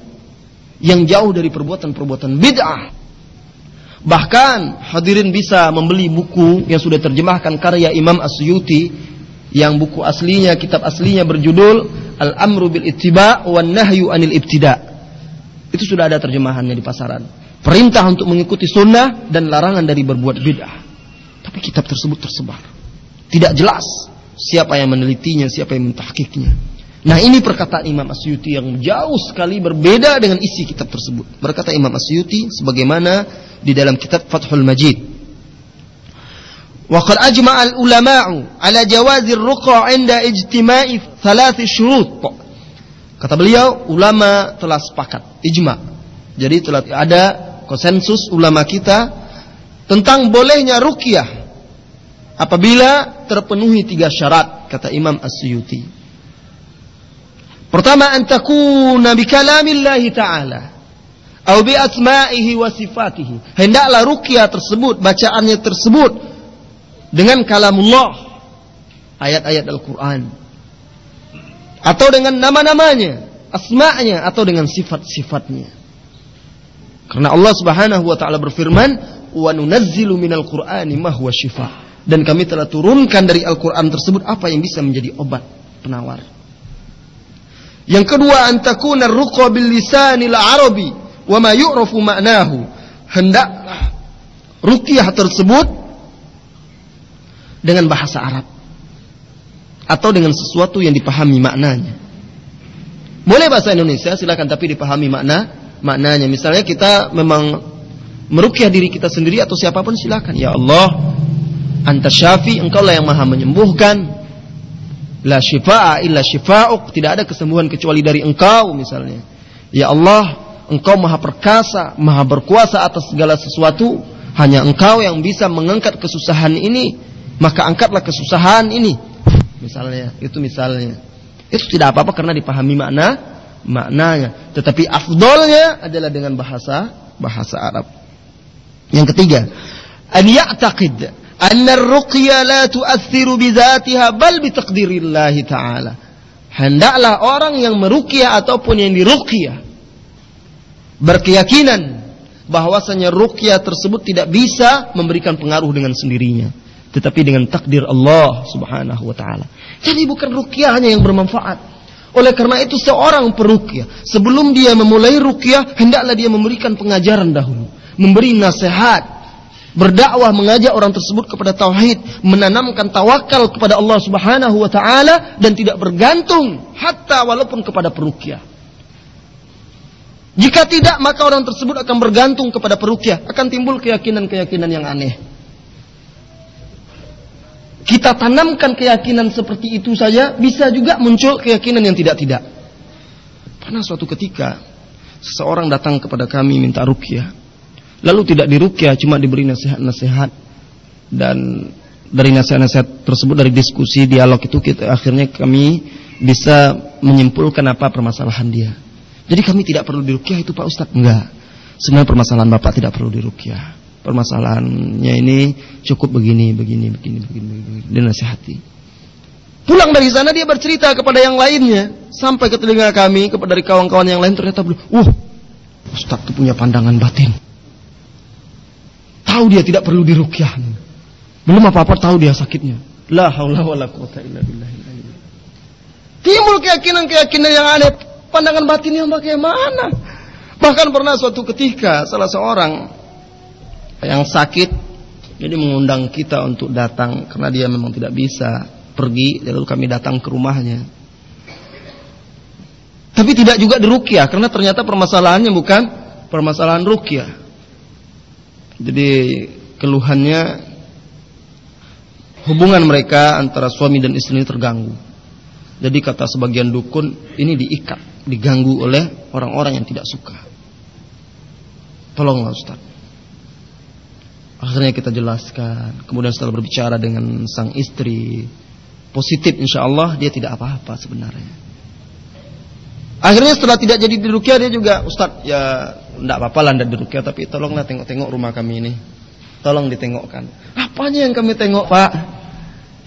yang jauh dari perbuatan-perbuatan bid'ah. Bahkan hadirin bisa membeli buku yang sudah terjemahkan karya Imam Asyuti yang buku aslinya, kitab aslinya berjudul Al-Amru bil Ittiba wan Nahyu anil Ibtida. Itu sudah ada terjemahannya di pasaran. Perintah untuk mengikuti sunnah dan larangan dari berbuat bid'ah. Tapi kitab tersebut tersebar. Tidak jelas siapa yang menelitinya, siapa yang mentahkiknya. Nah ini perkataan Imam Asyuti yang jauh sekali berbeda dengan isi kitab tersebut. Berkata Imam Asyuti sebagaimana di dalam kitab Fathul Majid. وقد أجمع العلماء على جواز الرقى عند اجتماع ثلاث شروط. Kata beliau, ulama telah sepakat, ijma. Jadi telah ada konsensus ulama kita tentang bolehnya rukyah apabila terpenuhi tiga syarat, kata Imam Asyuti. Pertama antakuna bi kalamillahi ta'ala atau bi asma'ihi wa sifatihi. Hendaklah ruqyah tersebut, bacaannya tersebut dengan kalamullah, ayat-ayat Al-Qur'an. Atau dengan nama-namanya, asma'nya atau dengan sifat-sifatnya. Karena Allah Subhanahu wa taala berfirman, "Wa nunazzilu minal Qur'ani shifa." Dan kami telah turunkan dari Al-Qur'an tersebut apa yang bisa menjadi obat penawar. Yang kedua antakuna ruqa bil lisanil arabi wa ma yu'rafu ma'nahu. Hendaklah ruqyah tersebut dengan bahasa Arab atau dengan sesuatu yang dipahami maknanya. Boleh bahasa Indonesia silakan tapi dipahami makna maknanya. Misalnya kita memang merukyah diri kita sendiri atau siapa pun silakan. Ya Allah, Anta Syafi, engkau lah yang maha menyembuhkan. La syifa'a illa syifa'uk. Tidak ada kesembuhan kecuali dari engkau misalnya. Ya Allah, engkau maha perkasa, maha berkuasa atas segala sesuatu. Hanya engkau yang bisa mengangkat kesusahan ini. Maka angkatlah kesusahan ini. Misalnya, itu misalnya. Itu tidak apa-apa karena dipahami makna maknanya. Tetapi afdolnya adalah dengan bahasa bahasa Arab. Yang ketiga, an ya'taqid anna ruqya la tu'athiru bizatiha bal bitaqdirillah taala. Hendaklah orang yang meruqyah ataupun yang diruqyah berkeyakinan bahwasanya ruqyah tersebut tidak bisa memberikan pengaruh dengan sendirinya, tetapi dengan takdir Allah Subhanahu wa taala. Jadi bukan ruqyah hanya yang bermanfaat. Oleh karena itu seorang peruqyah sebelum dia memulai ruqyah hendaklah dia memberikan pengajaran dahulu, memberi nasihat, berdakwah mengajak orang tersebut kepada tauhid, menanamkan tawakal kepada Allah Subhanahu wa taala dan tidak bergantung hatta walaupun kepada peruqyah. Jika tidak maka orang tersebut akan bergantung kepada peruqyah, akan timbul keyakinan-keyakinan yang aneh. Kita tanamkan keyakinan seperti itu saja bisa juga muncul keyakinan yang tidak-tidak. Pernah suatu ketika seseorang datang kepada kami minta ruqyah lalu tidak dirukyah cuma diberi nasihat-nasihat dan dari nasihat-nasihat tersebut dari diskusi dialog itu kita akhirnya kami bisa menyimpulkan apa permasalahan dia. Jadi kami tidak perlu dirukyah itu Pak Ustadz enggak. Semua permasalahan Bapak tidak perlu dirukyah. Permasalahannya ini cukup begini, begini, begini, begini, begini. Dia nasihati. Pulang dari sana dia bercerita kepada yang lainnya sampai ke telinga kami kepada dari kawan-kawan yang lain ternyata belum. Uh, Ustadz itu punya pandangan batin. Tahu dia tidak perlu dirukyah. Belum apa-apa tahu dia sakitnya. La haula wala quwata illa billah. Timbul keyakinan-keyakinan yang aneh. Pandangan batin yang bagaimana? Bahkan pernah suatu ketika salah seorang yang sakit jadi mengundang kita untuk datang karena dia memang tidak bisa pergi lalu kami datang ke rumahnya. Tapi tidak juga dirukyah karena ternyata permasalahannya bukan permasalahan rukyah. Jadi keluhannya hubungan mereka antara suami dan istri ini terganggu. Jadi kata sebagian dukun ini diikat, diganggu oleh orang-orang yang tidak suka. Tolonglah Ustaz. Akhirnya kita jelaskan. Kemudian setelah berbicara dengan sang istri, positif insya Allah dia tidak apa-apa sebenarnya. Akhirnya setelah tidak jadi di Rukia dia juga Ustaz ya tidak apa-apa lah tidak di Rukia tapi tolonglah tengok-tengok rumah kami ini. Tolong ditengokkan. Apanya yang kami tengok Pak?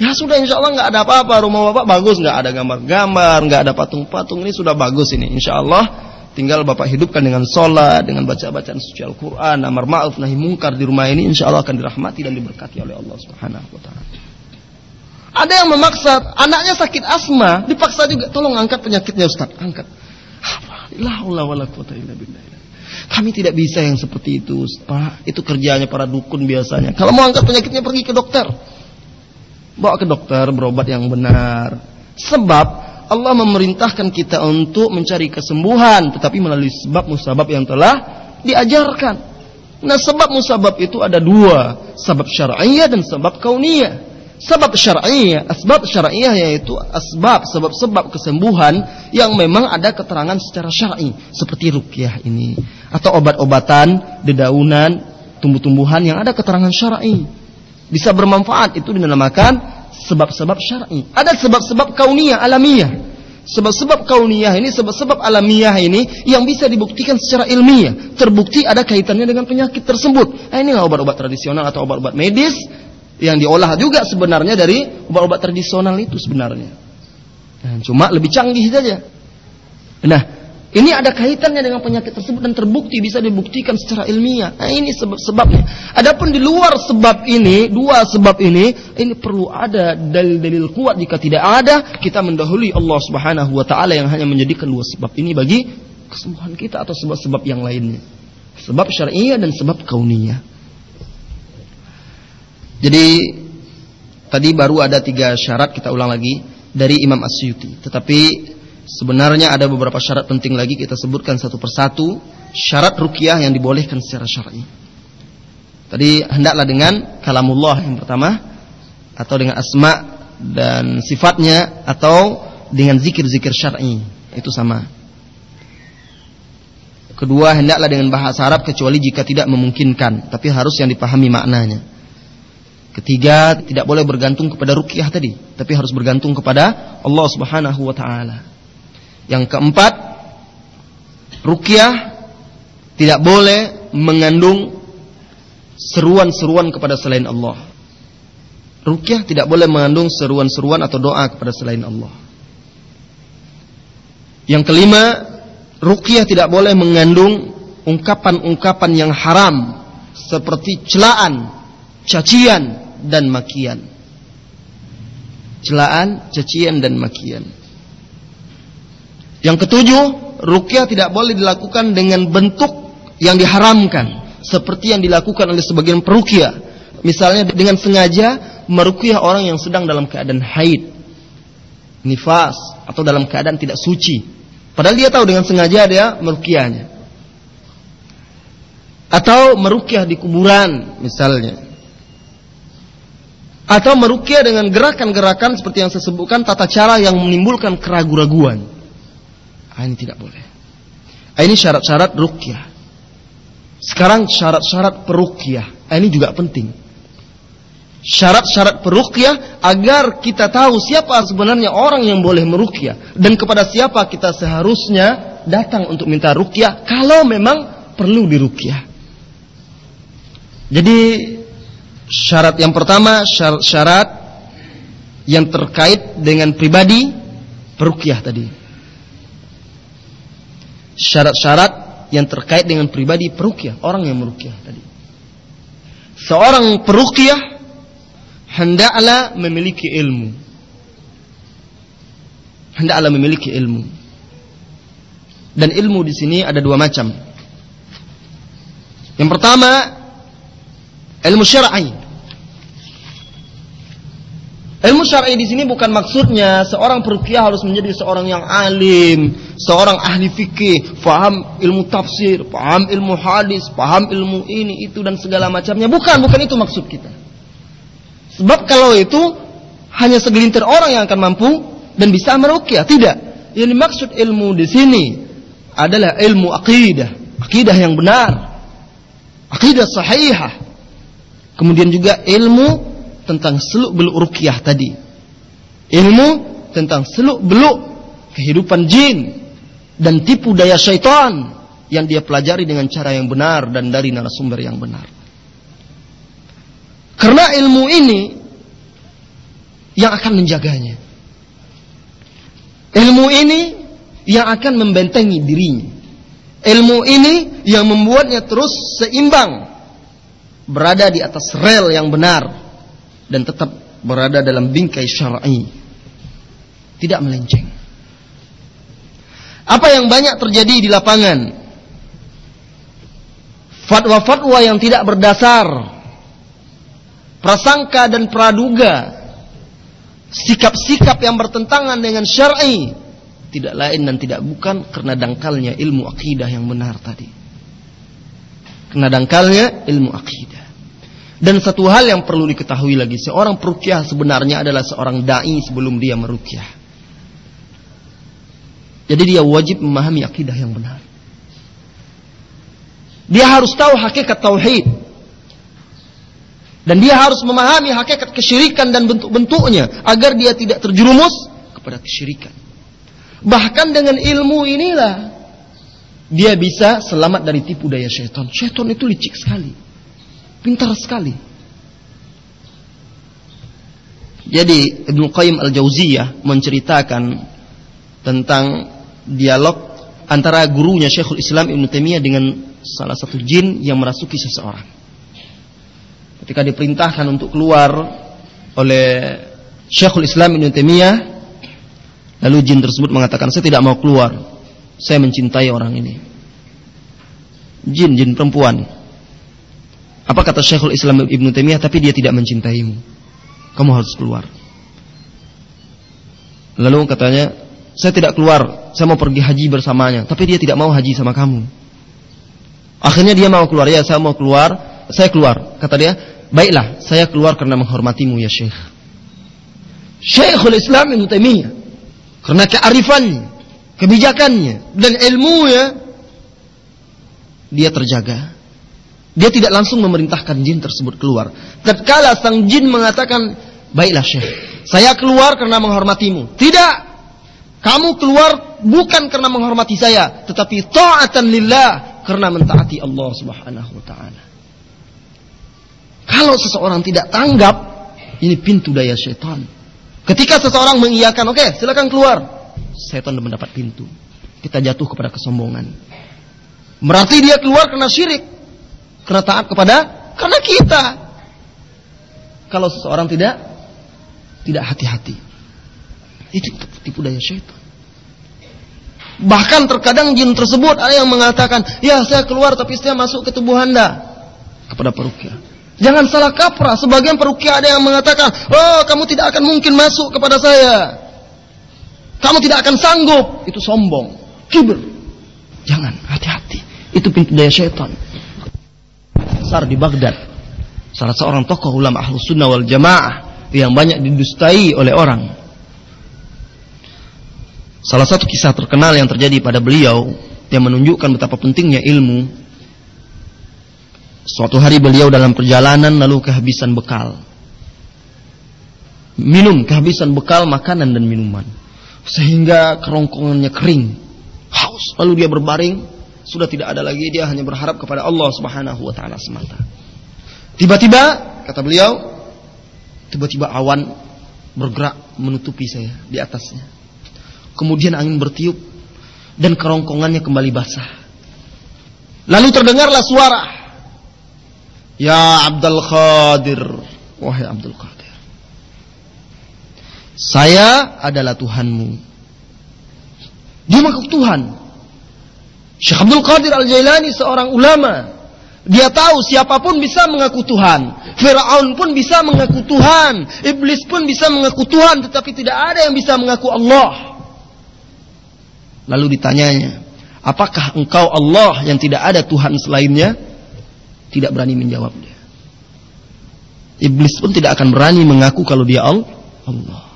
Ya sudah insya Allah nggak ada apa-apa rumah bapak bagus nggak ada gambar-gambar nggak ada patung-patung ini sudah bagus ini insya Allah tinggal Bapak hidupkan dengan sholat, dengan baca-bacaan suci Al-Quran, amar ma'ruf, nahi mungkar di rumah ini, insya Allah akan dirahmati dan diberkati oleh Allah Subhanahu wa. Ada yang memaksa, anaknya sakit asma, dipaksa juga, tolong angkat penyakitnya Ustaz, angkat. Kami tidak bisa yang seperti itu, Pak. Itu kerjanya para dukun biasanya. Kalau mau angkat penyakitnya pergi ke dokter. Bawa ke dokter, berobat yang benar. Sebab Allah memerintahkan kita untuk mencari kesembuhan tetapi melalui sebab musabab yang telah diajarkan. Nah, sebab musabab itu ada dua, sebab syar'iyyah dan sebab kauniyah. Sebab syar'iyyah, asbab syar'iyyah yaitu asbab sebab-sebab kesembuhan yang memang ada keterangan secara syar'i seperti ruqyah ini atau obat-obatan, dedaunan, tumbuh-tumbuhan yang ada keterangan syar'i. Bisa bermanfaat itu dinamakan sebab-sebab syar'i. Ada sebab-sebab kauniyah alamiah. Sebab-sebab kauniyah ini, sebab-sebab alamiah ini yang bisa dibuktikan secara ilmiah. Terbukti ada kaitannya dengan penyakit tersebut. Nah, inilah obat-obat tradisional atau obat-obat medis yang diolah juga sebenarnya dari obat-obat tradisional itu sebenarnya. Nah, cuma lebih canggih saja. Nah, ini ada kaitannya dengan penyakit tersebut dan terbukti bisa dibuktikan secara ilmiah. Nah, ini sebab sebabnya. Adapun di luar sebab ini, dua sebab ini, ini perlu ada dalil-dalil kuat. Jika tidak ada, kita mendahului Allah Subhanahu wa taala yang hanya menjadikan dua sebab ini bagi kesembuhan kita atau sebab-sebab yang lainnya. Sebab syariah dan sebab kauniyah. Jadi tadi baru ada tiga syarat kita ulang lagi dari Imam Asyuti. Tetapi Sebenarnya ada beberapa syarat penting lagi kita sebutkan satu persatu syarat rukyah yang dibolehkan secara syar'i. Tadi hendaklah dengan kalamullah yang pertama atau dengan asma dan sifatnya atau dengan zikir-zikir syar'i itu sama. Kedua hendaklah dengan bahasa Arab kecuali jika tidak memungkinkan tapi harus yang dipahami maknanya. Ketiga tidak boleh bergantung kepada rukyah tadi tapi harus bergantung kepada Allah Subhanahu wa taala. Yang keempat, rukyah tidak boleh mengandung seruan-seruan kepada selain Allah. Rukyah tidak boleh mengandung seruan-seruan atau doa kepada selain Allah. Yang kelima, rukyah tidak boleh mengandung ungkapan-ungkapan yang haram seperti celaan, cacian dan makian. Celaan, cacian dan makian. Yang ketujuh, rukyah tidak boleh dilakukan dengan bentuk yang diharamkan, seperti yang dilakukan oleh sebagian perukyah. Misalnya dengan sengaja merukyah orang yang sedang dalam keadaan haid, nifas atau dalam keadaan tidak suci. Padahal dia tahu dengan sengaja dia merukyahnya. Atau merukyah di kuburan misalnya. Atau merukyah dengan gerakan-gerakan seperti yang saya sebutkan tata cara yang menimbulkan keraguan-raguan. Ah, ini tidak boleh. Ah, ini syarat-syarat rukyah. Sekarang syarat-syarat perukyah. Ah, ini juga penting. Syarat-syarat perukyah agar kita tahu siapa sebenarnya orang yang boleh merukyah dan kepada siapa kita seharusnya datang untuk minta rukyah kalau memang perlu dirukyah. Jadi syarat yang pertama syarat, syarat yang terkait dengan pribadi perukyah tadi syarat-syarat yang terkait dengan pribadi perukyah, orang yang merukyah tadi. Seorang perukyah hendaklah memiliki ilmu. Hendaklah memiliki ilmu. Dan ilmu di sini ada dua macam. Yang pertama, ilmu syar'i. Ilmu syar'i di sini bukan maksudnya seorang perukiah harus menjadi seorang yang alim, seorang ahli fikih, faham ilmu tafsir, paham ilmu hadis, paham ilmu ini itu dan segala macamnya. Bukan, bukan itu maksud kita. Sebab kalau itu hanya segelintir orang yang akan mampu dan bisa merukiah, tidak. Yang dimaksud ilmu di sini adalah ilmu akidah, akidah yang benar, akidah sahihah. Kemudian juga ilmu tentang seluk beluk rukyah tadi. Ilmu tentang seluk beluk kehidupan jin dan tipu daya syaitan yang dia pelajari dengan cara yang benar dan dari narasumber yang benar. Karena ilmu ini yang akan menjaganya. Ilmu ini yang akan membentengi dirinya. Ilmu ini yang membuatnya terus seimbang. Berada di atas rel yang benar. Dan tetap berada dalam bingkai syar'i. Tidak melenceng. Apa yang banyak terjadi di lapangan? Fatwa-fatwa yang tidak berdasar. Prasangka dan praduga. Sikap-sikap yang bertentangan dengan syar'i tidak lain dan tidak bukan karena dangkalnya ilmu akidah yang benar tadi. Karena dangkalnya ilmu akidah. Dan satu hal yang perlu diketahui lagi, seorang perukyah sebenarnya adalah seorang dai sebelum dia merukyah. Jadi dia wajib memahami akidah yang benar. Dia harus tahu hakikat tauhid. Dan dia harus memahami hakikat kesyirikan dan bentuk-bentuknya agar dia tidak terjerumus kepada kesyirikan. Bahkan dengan ilmu inilah dia bisa selamat dari tipu daya syaitan. Syaitan itu licik sekali. Pintar sekali. Jadi Ibnu Qayyim Al-Jauziyah menceritakan tentang dialog antara gurunya Syekhul Islam Ibnu Taimiyah dengan salah satu jin yang merasuki seseorang. Ketika diperintahkan untuk keluar oleh Syekhul Islam Ibnu Taimiyah Lalu jin tersebut mengatakan, saya tidak mau keluar. Saya mencintai orang ini. Jin, jin perempuan. Apa kata Syekhul Islam Ibn Taimiyah, tapi dia tidak mencintaimu. Kamu harus keluar. Lalu katanya, saya tidak keluar, saya mau pergi haji bersamanya, tapi dia tidak mau haji sama kamu. Akhirnya dia mau keluar, ya saya mau keluar, saya keluar. Kata dia, baiklah, saya keluar karena menghormatimu ya Syekh. Syekhul Islam Ibn Taimiyah karena kearifannya, kebijakannya, dan ilmunya, dia terjaga. Dia tidak langsung memerintahkan jin tersebut keluar. Tatkala sang jin mengatakan, baiklah syekh, saya keluar karena menghormatimu. Tidak, kamu keluar bukan karena menghormati saya, tetapi ta'atan lillah karena mentaati Allah Subhanahu wa taala. Kalau seseorang tidak tanggap, ini pintu daya syaitan. Ketika seseorang mengiyakan, oke, okay, silakan keluar. Setan mendapat pintu. Kita jatuh kepada kesombongan. Berarti dia keluar karena syirik. Karena taat kepada karena kita. Kalau seseorang tidak tidak hati-hati. Itu tipu daya syaitan. Bahkan terkadang jin tersebut ada yang mengatakan, "Ya, saya keluar tapi saya masuk ke tubuh Anda." Kepada perukia. Jangan salah kaprah. Sebagian perukia ada yang mengatakan, oh kamu tidak akan mungkin masuk kepada saya. Kamu tidak akan sanggup. Itu sombong. Kibir. Jangan, hati-hati. Itu pintu daya syaitan. Besar di Baghdad. Salah seorang tokoh ulama ahlus sunnah wal jamaah. Yang banyak didustai oleh orang. Salah satu kisah terkenal yang terjadi pada beliau. Yang menunjukkan betapa pentingnya ilmu Suatu hari beliau dalam perjalanan lalu kehabisan bekal. Minum, kehabisan bekal makanan dan minuman. Sehingga kerongkongannya kering. Haus. Lalu dia berbaring. Sudah tidak ada lagi. Dia hanya berharap kepada Allah subhanahu wa ta'ala semata. Tiba-tiba, kata beliau, tiba-tiba awan bergerak menutupi saya di atasnya. Kemudian angin bertiup dan kerongkongannya kembali basah. Lalu terdengarlah suara Ya Abdul Qadir. Wahai Abdul Qadir. Saya adalah Tuhanmu. Dia mengaku Tuhan. Syekh Abdul Qadir Al-Jailani seorang ulama. Dia tahu siapa pun bisa mengaku Tuhan. Fir'aun pun bisa mengaku Tuhan. Iblis pun bisa mengaku Tuhan. Tetapi tidak ada yang bisa mengaku Allah. Lalu ditanyanya. Apakah engkau Allah yang tidak ada Tuhan selainnya? tidak berani menjawab dia. Iblis pun tidak akan berani mengaku kalau dia Allah.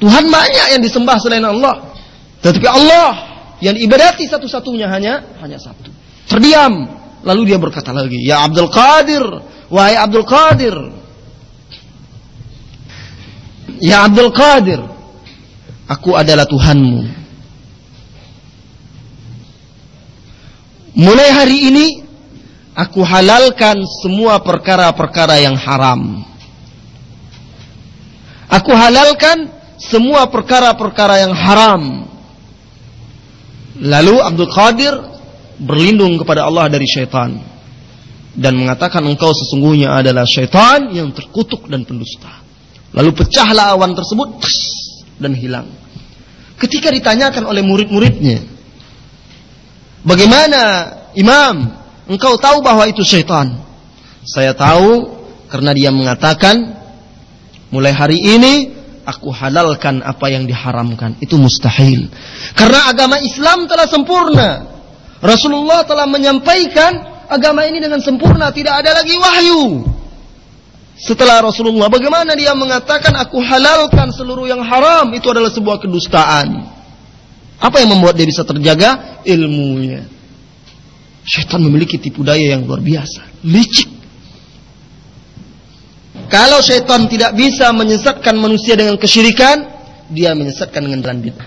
Tuhan banyak yang disembah selain Allah. Tetapi Allah yang diibadati satu-satunya hanya hanya satu. Terdiam. Lalu dia berkata lagi, Ya Abdul Qadir, wahai Abdul Qadir. Ya Abdul Qadir, aku adalah Tuhanmu. Mulai hari ini Aku halalkan semua perkara-perkara yang haram. Aku halalkan semua perkara-perkara yang haram. Lalu Abdul Qadir berlindung kepada Allah dari syaitan dan mengatakan engkau sesungguhnya adalah syaitan yang terkutuk dan pendusta. Lalu pecahlah awan tersebut dan hilang. Ketika ditanyakan oleh murid-muridnya, bagaimana imam engkau tahu bahwa itu syaitan? Saya tahu karena dia mengatakan mulai hari ini aku halalkan apa yang diharamkan. Itu mustahil. Karena agama Islam telah sempurna. Rasulullah telah menyampaikan agama ini dengan sempurna, tidak ada lagi wahyu. Setelah Rasulullah, bagaimana dia mengatakan aku halalkan seluruh yang haram? Itu adalah sebuah kedustaan. Apa yang membuat dia bisa terjaga? Ilmunya. Syaitan memiliki tipu daya yang luar biasa. Licik. Kalau syaitan tidak bisa menyesatkan manusia dengan kesyirikan, dia menyesatkan dengan jalan bid'ah.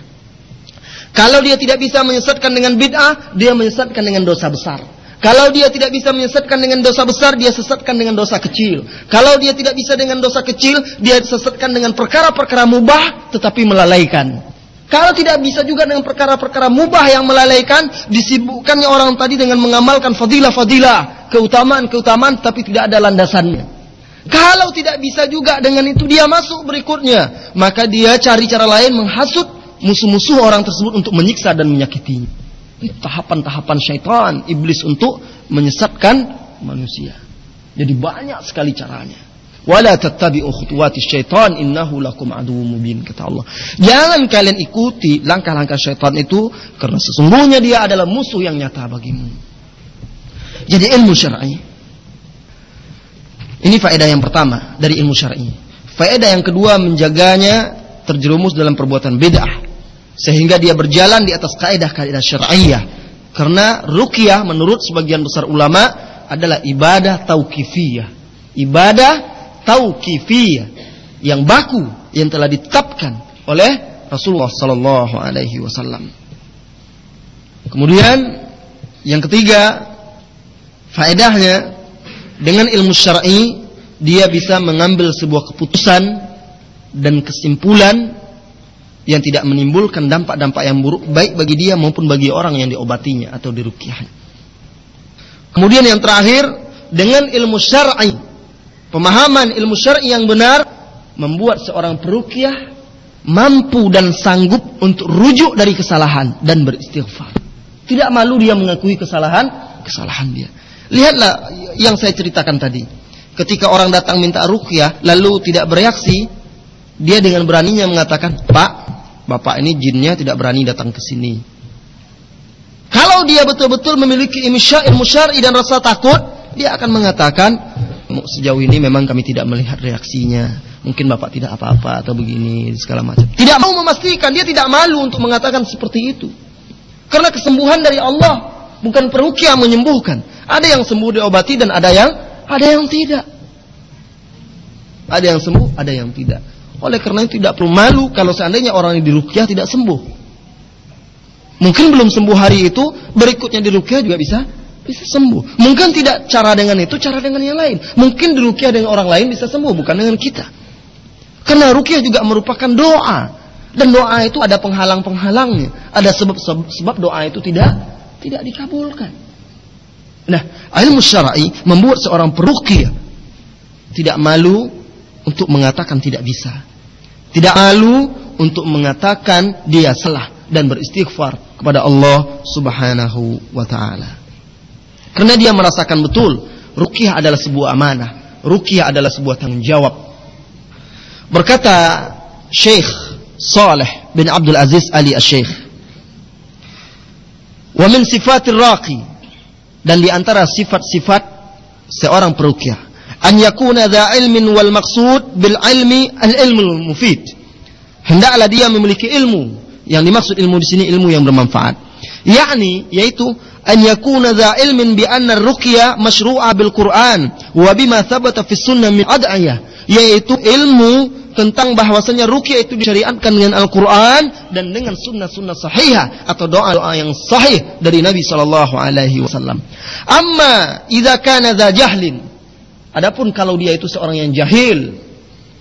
Kalau dia tidak bisa menyesatkan dengan bid'ah, dia menyesatkan dengan dosa besar. Kalau dia tidak bisa menyesatkan dengan dosa besar, dia sesatkan dengan dosa kecil. Kalau dia tidak bisa dengan dosa kecil, dia sesatkan dengan perkara-perkara mubah tetapi melalaikan. Kalau tidak bisa juga dengan perkara-perkara mubah yang melalaikan, disibukkannya orang tadi dengan mengamalkan fadilah-fadilah, keutamaan-keutamaan tapi tidak ada landasannya. Kalau tidak bisa juga dengan itu dia masuk berikutnya, maka dia cari cara lain menghasut musuh-musuh orang tersebut untuk menyiksa dan menyakitinya. Ini tahapan-tahapan syaitan iblis untuk menyesatkan manusia. Jadi banyak sekali caranya. Wala tattabi'u khutuwati syaitan innahu lakum aduwwum mubin kata Allah. Jangan kalian ikuti langkah-langkah syaitan itu karena sesungguhnya dia adalah musuh yang nyata bagimu. Jadi ilmu syar'i ini faedah yang pertama dari ilmu syar'i. Faedah yang kedua menjaganya terjerumus dalam perbuatan bid'ah sehingga dia berjalan di atas kaidah-kaidah syar'iyyah. Karena ruqyah menurut sebagian besar ulama adalah ibadah tauqifiyah. Ibadah tauqifiyah yang baku yang telah ditetapkan oleh Rasulullah sallallahu alaihi wasallam. Kemudian yang ketiga faedahnya dengan ilmu syar'i dia bisa mengambil sebuah keputusan dan kesimpulan yang tidak menimbulkan dampak-dampak yang buruk baik bagi dia maupun bagi orang yang diobatinya atau dirukyahnya. Kemudian yang terakhir dengan ilmu syar'i pemahaman ilmu syar'i yang benar membuat seorang perukyah mampu dan sanggup untuk rujuk dari kesalahan dan beristighfar. Tidak malu dia mengakui kesalahan kesalahan dia. Lihatlah yang saya ceritakan tadi. Ketika orang datang minta rukyah lalu tidak bereaksi, dia dengan beraninya mengatakan, "Pak, Bapak ini jinnya tidak berani datang ke sini." Kalau dia betul-betul memiliki ilmu syar'i dan rasa takut, dia akan mengatakan, "Sejauh ini memang kami tidak melihat reaksinya. Mungkin Bapak tidak apa-apa atau begini segala macam." Tidak mau memastikan, dia tidak malu untuk mengatakan seperti itu. Karena kesembuhan dari Allah bukan perukia menyembuhkan. Ada yang sembuh diobati dan ada yang ada yang tidak. Ada yang sembuh, ada yang tidak. Oleh karena itu tidak perlu malu kalau seandainya orang yang dirukyah tidak sembuh. Mungkin belum sembuh hari itu, berikutnya dirukyah juga bisa bisa sembuh. Mungkin tidak cara dengan itu, cara dengan yang lain. Mungkin dirukyah dengan orang lain bisa sembuh, bukan dengan kita. Karena rukyah juga merupakan doa. Dan doa itu ada penghalang-penghalangnya. Ada sebab-sebab doa itu tidak tidak dikabulkan. Nah, ilmu syar'i membuat seorang peruqyah tidak malu untuk mengatakan tidak bisa. Tidak malu untuk mengatakan dia salah dan beristighfar kepada Allah Subhanahu wa taala. Karena dia merasakan betul ruqyah adalah sebuah amanah, ruqyah adalah sebuah tanggung jawab. Berkata Syekh Saleh bin Abdul Aziz Ali Asy-Syekh Wa min sifatir raqi dan di antara sifat-sifat seorang peruqyah an yakuna dha ilmin wal maqsud bil ilmi al ilmu mufid. Hendaklah dia memiliki ilmu. Yang dimaksud ilmu di sini ilmu yang bermanfaat. Yakni yaitu an yakuna dha ilmin bi anna ar-ruqya masyru'a bil Qur'an wa bima thabata fi sunnah min ad'iyah yaitu ilmu tentang bahwasanya rukyah itu disyariatkan dengan Al-Quran dan dengan sunnah-sunnah sahihah atau doa-doa yang sahih dari Nabi Shallallahu Alaihi Wasallam. Amma idza kana jahlin. Adapun kalau dia itu seorang yang jahil,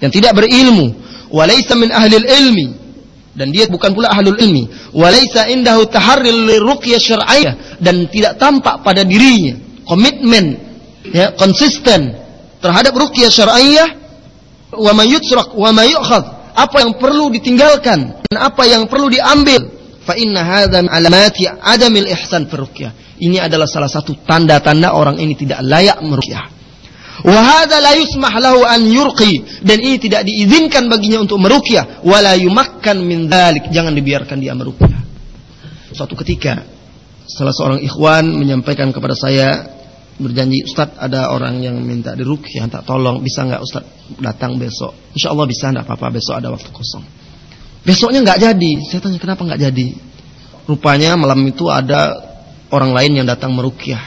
yang tidak berilmu, walaysa min ahli ilmi, dan dia bukan pula ahlul ilmi walaysa indahu taharril liruqyah syar'iyyah dan tidak tampak pada dirinya komitmen ya konsisten terhadap ruqyah syar'iyyah wa may yutsrak wa may apa yang perlu ditinggalkan dan apa yang perlu diambil? Fa inna hadza alamati adamil ihsan fi ini adalah salah satu tanda-tanda orang ini tidak layak meruqyah wa hadza la yusmah lahu an yurqi. Dan ini tidak diizinkan baginya untuk meruqyah wala yumakkan min dzalik jangan dibiarkan dia meruqyah suatu ketika salah seorang ikhwan menyampaikan kepada saya berjanji Ustaz ada orang yang minta dirukyah tak tolong bisa nggak Ustaz datang besok? Insya Allah bisa nggak apa-apa besok ada waktu kosong. Besoknya nggak jadi. Saya tanya kenapa nggak jadi? Rupanya malam itu ada orang lain yang datang merukyah.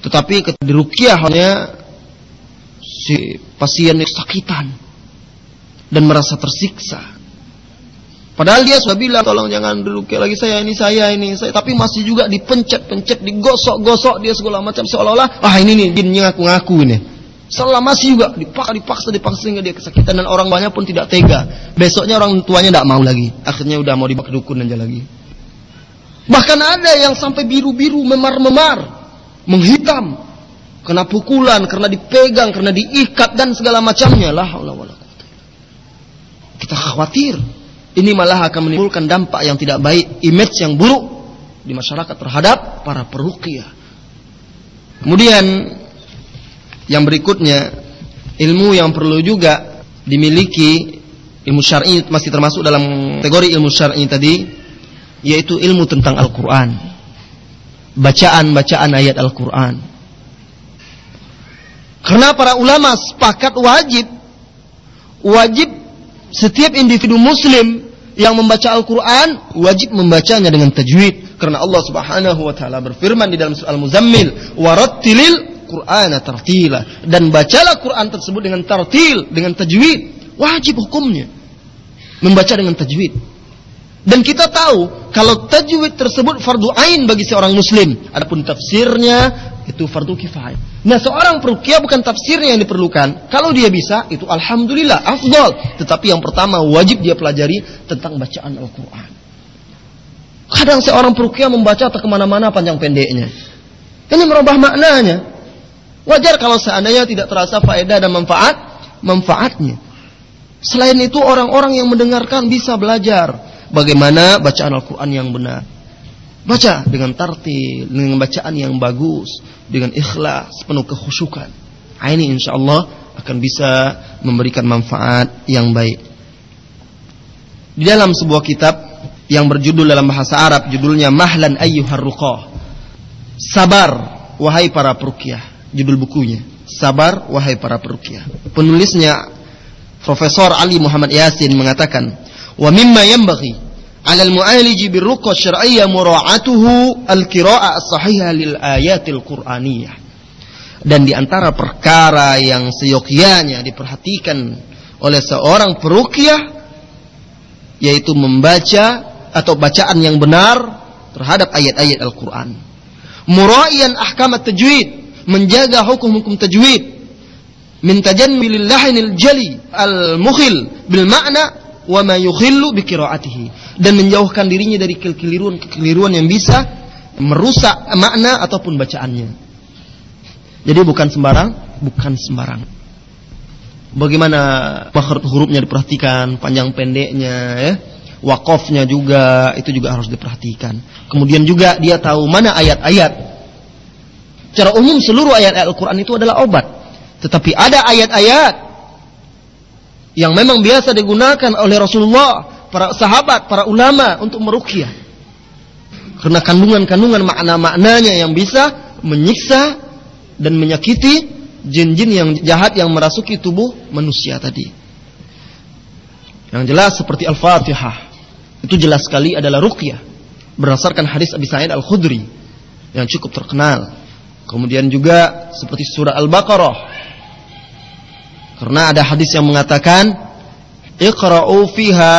Tetapi ketika dirukyah hanya si pasien kesakitan dan merasa tersiksa Padahal dia sudah bilang tolong jangan kayak lagi saya ini saya ini saya tapi masih juga dipencet-pencet digosok-gosok dia segala macam seolah-olah ah ini nih jinnya ngaku-ngaku ini. Seolah masih juga dipaksa dipaksa dipaksa sehingga dia kesakitan dan orang banyak pun tidak tega. Besoknya orang tuanya tidak mau lagi. Akhirnya udah mau dibawa ke dukun aja lagi. Bahkan ada yang sampai biru-biru memar-memar, menghitam, kena pukulan, karena dipegang, karena diikat dan segala macamnya. Lah, Kita khawatir ini malah akan menimbulkan dampak yang tidak baik, image yang buruk di masyarakat terhadap para peruqyah. Kemudian yang berikutnya ilmu yang perlu juga dimiliki ilmu syar'i masih termasuk dalam kategori ilmu syar'i tadi yaitu ilmu tentang Al-Qur'an. Bacaan-bacaan ayat Al-Qur'an. Karena para ulama sepakat wajib wajib setiap individu muslim yang membaca Al-Quran wajib membacanya dengan tajwid. Karena Allah Subhanahu wa taala berfirman di dalam surah Al-Muzammil warattilil Qur'ana tartila. Dan bacalah Quran tersebut dengan tartil dengan tajwid. Wajib hukumnya membaca dengan tajwid. Dan kita tahu kalau tajwid tersebut fardu ain bagi seorang muslim. Adapun tafsirnya itu fardu kifayah. Nah, seorang perukia bukan tafsirnya yang diperlukan. Kalau dia bisa, itu alhamdulillah, afdol. Tetapi yang pertama wajib dia pelajari tentang bacaan Al-Quran. Kadang seorang perukia membaca atau ke mana-mana panjang pendeknya. Ini merubah maknanya. Wajar kalau seandainya tidak terasa faedah dan manfaat, manfaatnya. Selain itu orang-orang yang mendengarkan bisa belajar bagaimana bacaan Al-Quran yang benar. Baca dengan tartil, dengan bacaan yang bagus, dengan ikhlas, penuh kekhusyukan. Nah, ini insya Allah akan bisa memberikan manfaat yang baik. Di dalam sebuah kitab yang berjudul dalam bahasa Arab, judulnya Mahlan Ayyuhar Ruqah. Sabar, wahai para perukiah. Judul bukunya. Sabar, wahai para perukiah. Penulisnya Profesor Ali Muhammad Yasin mengatakan, "Wa mimma على al-mu'alij الشرعية syar'iyyah mura'atuhu الصحيحة للآيات القرآنية. Dan di antara perkara yang seyogyanya diperhatikan oleh seorang perukiah yaitu membaca atau bacaan yang benar terhadap ayat-ayat Al-Qur'an. Mura'iyan ahkam tajwid, menjaga hukum-hukum tajwid. Min tajammilil lahinil jali al-mukhil bil makna wa ma dan menjauhkan dirinya dari kekeliruan-kekeliruan yang bisa merusak makna ataupun bacaannya. Jadi bukan sembarang, bukan sembarang. Bagaimana makhraj hurufnya diperhatikan, panjang pendeknya ya. Wakofnya juga itu juga harus diperhatikan. Kemudian juga dia tahu mana ayat-ayat. Secara umum seluruh ayat-ayat Al-Qur'an itu adalah obat. Tetapi ada ayat-ayat yang memang biasa digunakan oleh Rasulullah, para sahabat, para ulama untuk merukyah. Karena kandungan-kandungan makna-maknanya yang bisa menyiksa dan menyakiti jin-jin yang jahat yang merasuki tubuh manusia tadi. Yang jelas seperti Al-Fatihah. Itu jelas sekali adalah ruqyah. Berdasarkan hadis Abi Sa'id Al-Khudri yang cukup terkenal. Kemudian juga seperti surah Al-Baqarah karena ada hadis yang mengatakan Iqra'u fiha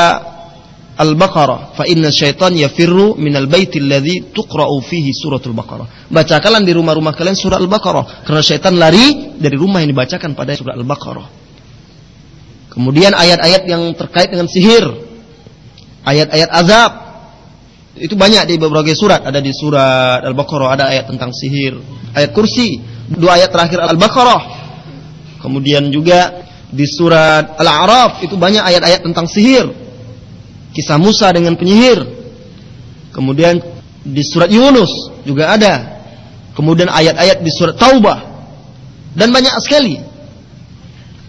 Al-Baqarah fa inna syaitan yafirru minal baiti alladhi tuqra'u fihi suratul Baqarah. Bacakanlah di rumah-rumah kalian surah Al-Baqarah karena syaitan lari dari rumah yang dibacakan pada surah Al-Baqarah. Kemudian ayat-ayat yang terkait dengan sihir ayat-ayat azab. Itu banyak di beberapa surat, ada di surat Al-Baqarah ada ayat tentang sihir, ayat kursi, dua ayat terakhir Al-Baqarah. Kemudian juga di surat Al-A'raf itu banyak ayat-ayat tentang sihir. Kisah Musa dengan penyihir. Kemudian di surat Yunus juga ada. Kemudian ayat-ayat di surat Taubah. Dan banyak sekali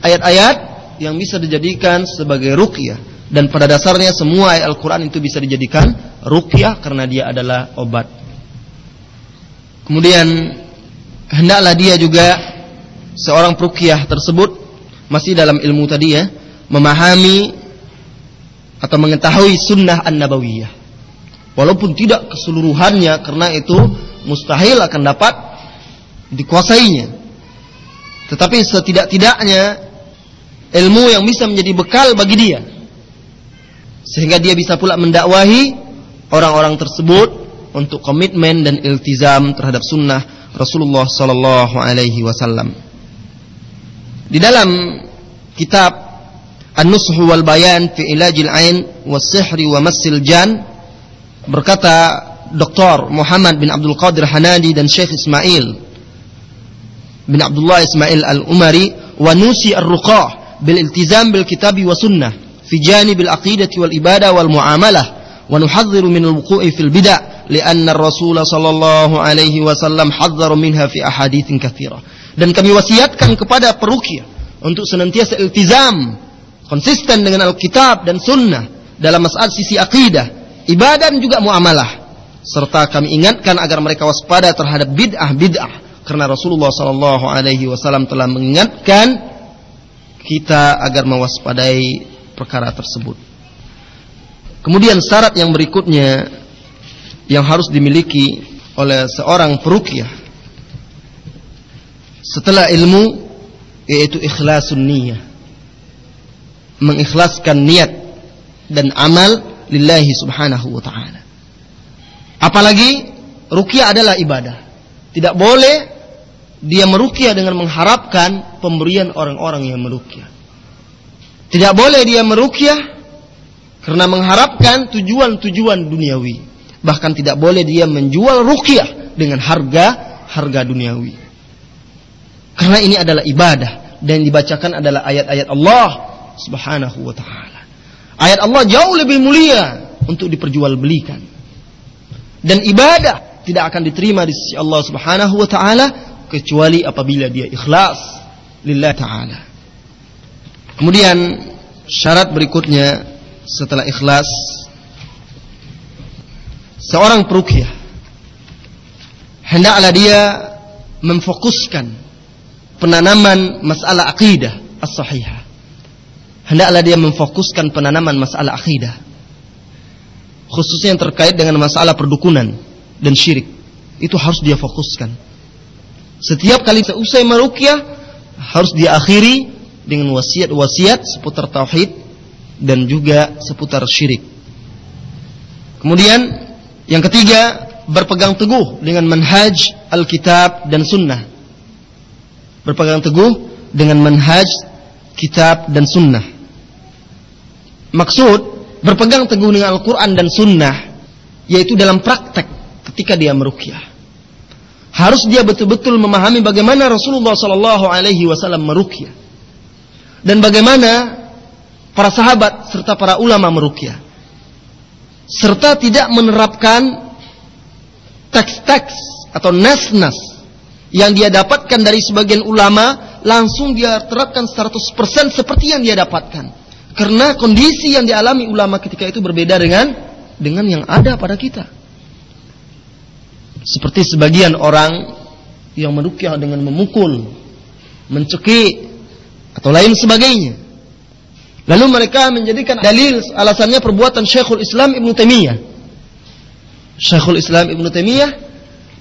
ayat-ayat yang bisa dijadikan sebagai ruqyah dan pada dasarnya semua ayat Al-Qur'an itu bisa dijadikan ruqyah karena dia adalah obat. Kemudian hendaklah dia juga seorang peruqyah tersebut masih dalam ilmu tadi ya, memahami atau mengetahui sunnah an-nabawiyah. Walaupun tidak keseluruhannya karena itu mustahil akan dapat dikuasainya. Tetapi setidak-tidaknya ilmu yang bisa menjadi bekal bagi dia sehingga dia bisa pula mendakwahi orang-orang tersebut untuk komitmen dan iltizam terhadap sunnah Rasulullah sallallahu alaihi wasallam. Di dalam kitab An-Nusuh wal Bayan fi Ilajil Ain was Sihri wa Masil Jan berkata Dr. Muhammad bin Abdul Qadir Hanadi dan Syekh Ismail bin Abdullah Ismail Al-Umari wa Nusi Ar-Ruqah بالالتزام بالكتاب والسنة في جانب العقيدة والإبادة والمعاملة ونحذر من الوقوع في البدع لأن الرسول صلى الله عليه wasallam حذر منها في أحاديث كثيرة dan kami wasiatkan kepada perukia untuk senantiasa iltizam konsisten dengan Alkitab dan Sunnah dalam masalah sisi akidah, ibadah dan juga muamalah serta kami ingatkan agar mereka waspada terhadap bid'ah bid'ah karena Rasulullah sallallahu alaihi wasallam telah mengingatkan kita agar mewaspadai perkara tersebut. Kemudian syarat yang berikutnya yang harus dimiliki oleh seorang peruqyah setelah ilmu yaitu ikhlasun niyah. Mengikhlaskan niat dan amal lillahi subhanahu wa ta'ala. Apalagi ruqyah adalah ibadah. Tidak boleh dia merukyah dengan mengharapkan pemberian orang-orang yang merukyah. Tidak boleh dia merukyah karena mengharapkan tujuan-tujuan duniawi. Bahkan tidak boleh dia menjual rukyah dengan harga harga duniawi. Karena ini adalah ibadah dan dibacakan adalah ayat-ayat Allah Subhanahu wa taala. Ayat Allah jauh lebih mulia untuk diperjualbelikan. Dan ibadah tidak akan diterima di sisi Allah Subhanahu wa taala kecuali apabila dia ikhlas lillah taala. Kemudian syarat berikutnya setelah ikhlas seorang peruqyah hendaklah dia memfokuskan penanaman masalah akidah as-sahihah. Hendaklah dia memfokuskan penanaman masalah akidah. Khususnya yang terkait dengan masalah perdukunan dan syirik. Itu harus dia fokuskan setiap kali seusai merukyah harus diakhiri dengan wasiat-wasiat seputar tauhid dan juga seputar syirik. Kemudian yang ketiga berpegang teguh dengan manhaj Alkitab dan Sunnah. Berpegang teguh dengan manhaj kitab dan sunnah. Maksud berpegang teguh dengan Al-Quran dan sunnah yaitu dalam praktek ketika dia merukyah harus dia betul-betul memahami bagaimana Rasulullah Sallallahu Alaihi Wasallam merukyah dan bagaimana para sahabat serta para ulama merukyah serta tidak menerapkan teks-teks atau nas-nas yang dia dapatkan dari sebagian ulama langsung dia terapkan 100% seperti yang dia dapatkan karena kondisi yang dialami ulama ketika itu berbeda dengan dengan yang ada pada kita seperti sebagian orang yang merukyah dengan memukul, mencekik atau lain sebagainya. Lalu mereka menjadikan dalil alasannya perbuatan Syekhul Islam Ibn Taimiyah. Syekhul Islam Ibn Taimiyah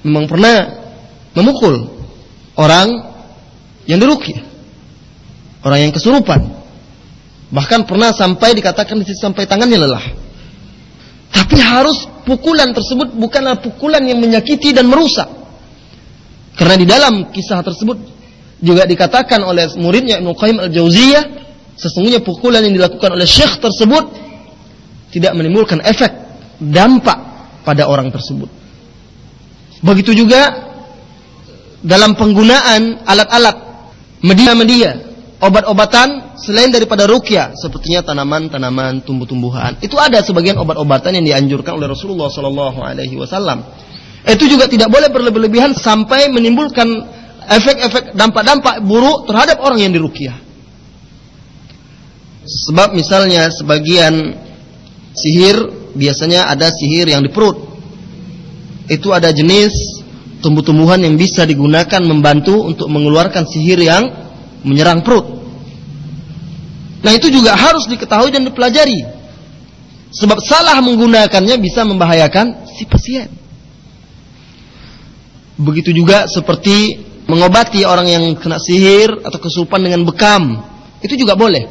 memang pernah memukul orang yang dirukyah. Orang yang kesurupan. Bahkan pernah sampai dikatakan sampai tangannya lelah. Tapi harus pukulan tersebut bukanlah pukulan yang menyakiti dan merusak. Karena di dalam kisah tersebut juga dikatakan oleh muridnya Ibnu Qayyim Al-Jauziyah, sesungguhnya pukulan yang dilakukan oleh syekh tersebut tidak menimbulkan efek dampak pada orang tersebut. Begitu juga dalam penggunaan alat-alat media-media, obat-obatan selain daripada rukyah sepertinya tanaman-tanaman, tumbuh-tumbuhan. Itu ada sebagian obat-obatan yang dianjurkan oleh Rasulullah sallallahu alaihi wasallam. Itu juga tidak boleh berlebih-lebihan sampai menimbulkan efek-efek dampak-dampak buruk terhadap orang yang dirukyah. Sebab misalnya sebagian sihir biasanya ada sihir yang di perut. Itu ada jenis tumbuh-tumbuhan yang bisa digunakan membantu untuk mengeluarkan sihir yang menyerang perut. Nah itu juga harus diketahui dan dipelajari. Sebab salah menggunakannya bisa membahayakan si pasien. Begitu juga seperti mengobati orang yang kena sihir atau kesurupan dengan bekam. Itu juga boleh.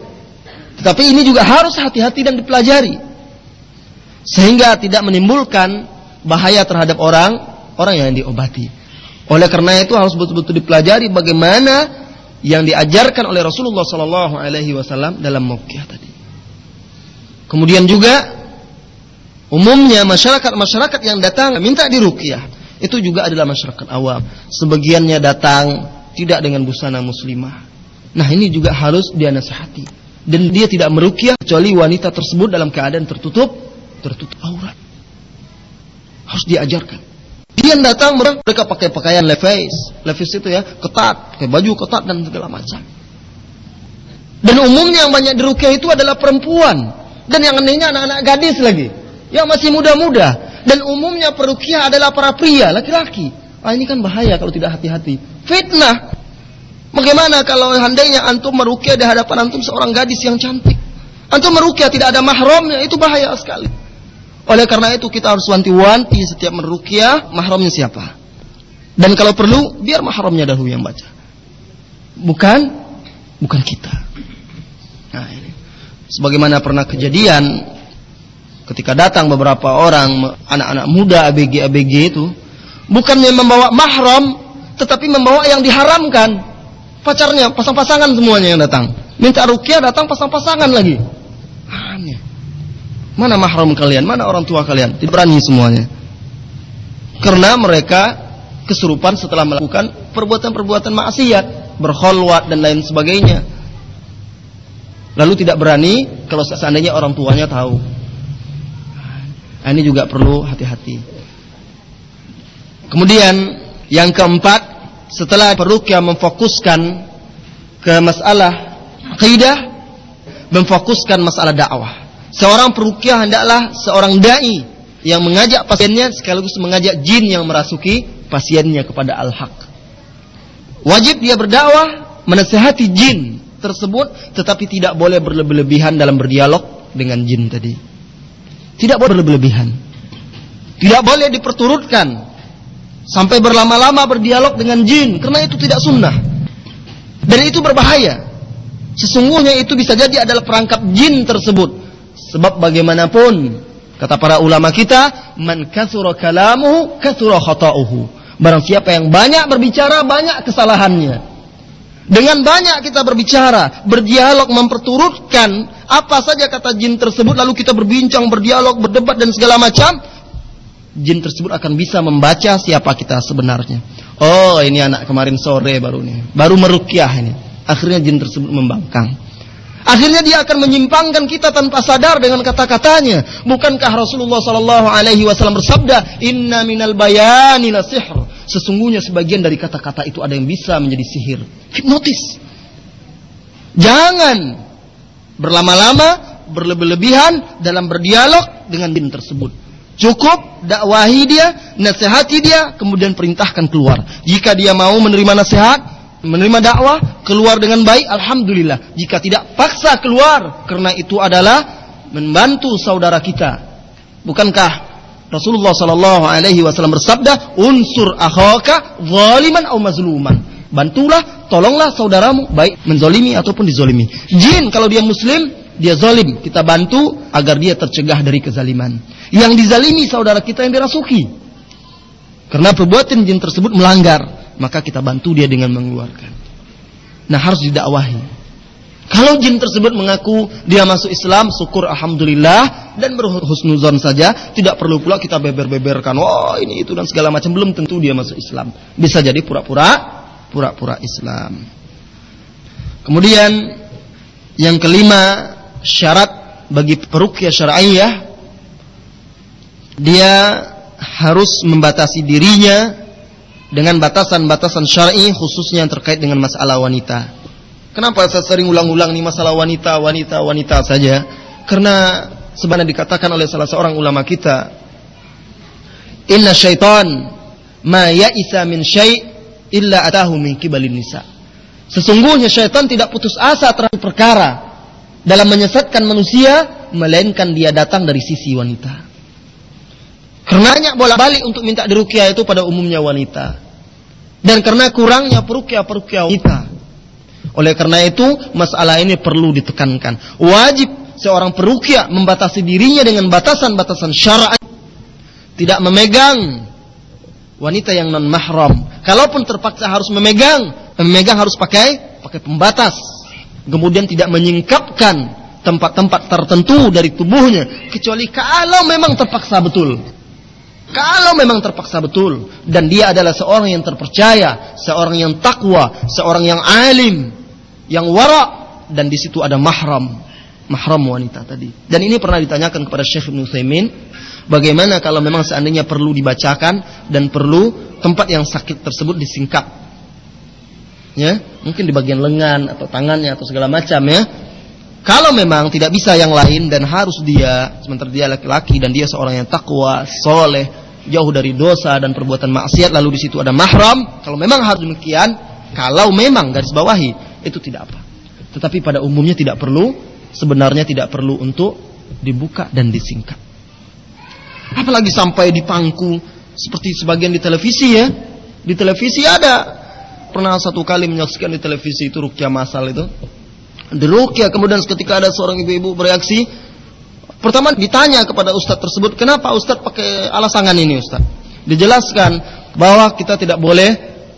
Tetapi ini juga harus hati-hati dan dipelajari. Sehingga tidak menimbulkan bahaya terhadap orang orang yang diobati. Oleh karena itu harus betul-betul dipelajari bagaimana yang diajarkan oleh Rasulullah Sallallahu Alaihi Wasallam dalam mukyah tadi. Kemudian juga umumnya masyarakat-masyarakat yang datang minta dirukyah itu juga adalah masyarakat awam. Sebagiannya datang tidak dengan busana muslimah. Nah ini juga harus dia nasihati. Dan dia tidak merukyah kecuali wanita tersebut dalam keadaan tertutup, tertutup aurat. Harus diajarkan. Dia datang mereka pakai pakaian levis, levis itu ya ketat, pakai baju ketat dan segala macam. Dan umumnya yang banyak dirukyah itu adalah perempuan dan yang anehnya anak-anak gadis lagi, yang masih muda-muda. Dan umumnya perukiah adalah para pria, laki-laki. Ah ini kan bahaya kalau tidak hati-hati. Fitnah. Bagaimana kalau handainya antum merukiah di hadapan antum seorang gadis yang cantik? Antum merukiah tidak ada mahramnya, itu bahaya sekali. Oleh karena itu kita harus wanti-wanti setiap merukiah mahramnya siapa. Dan kalau perlu biar mahramnya dahulu yang baca. Bukan bukan kita. Nah, ini. Sebagaimana pernah kejadian ketika datang beberapa orang anak-anak muda ABG-ABG itu bukannya membawa mahram tetapi membawa yang diharamkan pacarnya pasang-pasangan semuanya yang datang minta rukyah datang pasang-pasangan lagi aneh mana mahram kalian? Mana orang tua kalian? Tidak berani semuanya. Karena mereka kesurupan setelah melakukan perbuatan-perbuatan maksiat berkholwat dan lain sebagainya. Lalu tidak berani kalau seandainya orang tuanya tahu. Nah, ini juga perlu hati-hati. Kemudian yang keempat, setelah perukia memfokuskan ke masalah akidah, memfokuskan masalah dakwah. Seorang perukia hendaklah seorang dai yang mengajak pasiennya sekaligus mengajak jin yang merasuki pasiennya kepada al-haq. Wajib dia berdakwah, menasehati jin tersebut tetapi tidak boleh berlebih-lebihan dalam berdialog dengan jin tadi. Tidak boleh berlebihan. Tidak boleh diperturutkan sampai berlama-lama berdialog dengan jin karena itu tidak sunnah. Dan itu berbahaya. Sesungguhnya itu bisa jadi adalah perangkap jin tersebut. Sebab bagaimanapun kata para ulama kita, man katsura kalamuhu katsura khata'uhu. Barang siapa yang banyak berbicara banyak kesalahannya. Dengan banyak kita berbicara, berdialog, memperturutkan apa saja kata jin tersebut, lalu kita berbincang, berdialog, berdebat dan segala macam, jin tersebut akan bisa membaca siapa kita sebenarnya. Oh, ini anak kemarin sore baru nih, baru merukyah ini. Akhirnya jin tersebut membangkang. Akhirnya dia akan menyimpangkan kita tanpa sadar dengan kata-katanya. Bukankah Rasulullah Sallallahu Alaihi Wasallam bersabda, Inna minal bayani sihr. Sesungguhnya sebagian dari kata-kata itu ada yang bisa menjadi sihir. Hipnotis. Jangan berlama-lama, berlebih-lebihan dalam berdialog dengan jin tersebut. Cukup dakwahi dia, nasihati dia, kemudian perintahkan keluar. Jika dia mau menerima nasihat, menerima dakwah keluar dengan baik alhamdulillah. Jika tidak paksa keluar. Karena itu adalah membantu saudara kita. Bukankah Rasulullah sallallahu alaihi wasallam bersabda unsur akhaka zaliman atau mazluman. Bantulah tolonglah saudaramu baik menzolimi ataupun dizolimi. Jin kalau dia muslim dia zalim kita bantu agar dia tercegah dari kezaliman. Yang dizalimi saudara kita yang dirasuki. Karena perbuatan jin tersebut melanggar maka kita bantu dia dengan mengeluarkan. Nah harus didakwahi. Kalau jin tersebut mengaku dia masuk Islam, syukur alhamdulillah dan berhusnuzon saja, tidak perlu pula kita beber-beberkan, oh ini itu dan segala macam belum tentu dia masuk Islam. Bisa jadi pura-pura pura-pura Islam. Kemudian yang kelima, syarat bagi peruqyah syar'iyyah dia harus membatasi dirinya dengan batasan-batasan syar'i khususnya yang terkait dengan masalah wanita. Kenapa saya sering ulang-ulang nih masalah wanita, wanita, wanita saja? Karena sebenarnya dikatakan oleh salah seorang ulama kita, Inna syaitan ma ya'isa min syai' illa atahu min kibalin nisa. Sesungguhnya syaitan tidak putus asa terhadap perkara dalam menyesatkan manusia, melainkan dia datang dari sisi wanita. Karenanya bolak-balik untuk minta dirukyah itu pada umumnya wanita. Dan karena kurangnya perukyah-perukyah wanita oleh karena itu, masalah ini perlu ditekankan. Wajib seorang perukia membatasi dirinya dengan batasan-batasan syar'i. Tidak memegang wanita yang non mahram. Kalaupun terpaksa harus memegang, memegang harus pakai pakai pembatas. Kemudian tidak menyingkapkan tempat-tempat tertentu dari tubuhnya kecuali kalau memang terpaksa betul. Kalau memang terpaksa betul dan dia adalah seorang yang terpercaya, seorang yang takwa, seorang yang alim, yang wara dan di situ ada mahram mahram wanita tadi. Dan ini pernah ditanyakan kepada Syekh Ibn Utsaimin, bagaimana kalau memang seandainya perlu dibacakan dan perlu tempat yang sakit tersebut disingkap. Ya, mungkin di bagian lengan atau tangannya atau segala macam ya. Kalau memang tidak bisa yang lain dan harus dia sementara dia laki-laki dan dia seorang yang takwa, soleh, jauh dari dosa dan perbuatan maksiat lalu di situ ada mahram, kalau memang harus demikian, kalau memang garis bawahi itu tidak apa. Tetapi pada umumnya tidak perlu, sebenarnya tidak perlu untuk dibuka dan disingkat. Apalagi sampai di pangku seperti sebagian di televisi ya. Di televisi ada pernah satu kali menyaksikan di televisi itu rukyah masal itu. Di rukyah kemudian ketika ada seorang ibu-ibu bereaksi, pertama ditanya kepada ustadz tersebut, kenapa ustadz pakai alasangan ini ustadz? Dijelaskan bahwa kita tidak boleh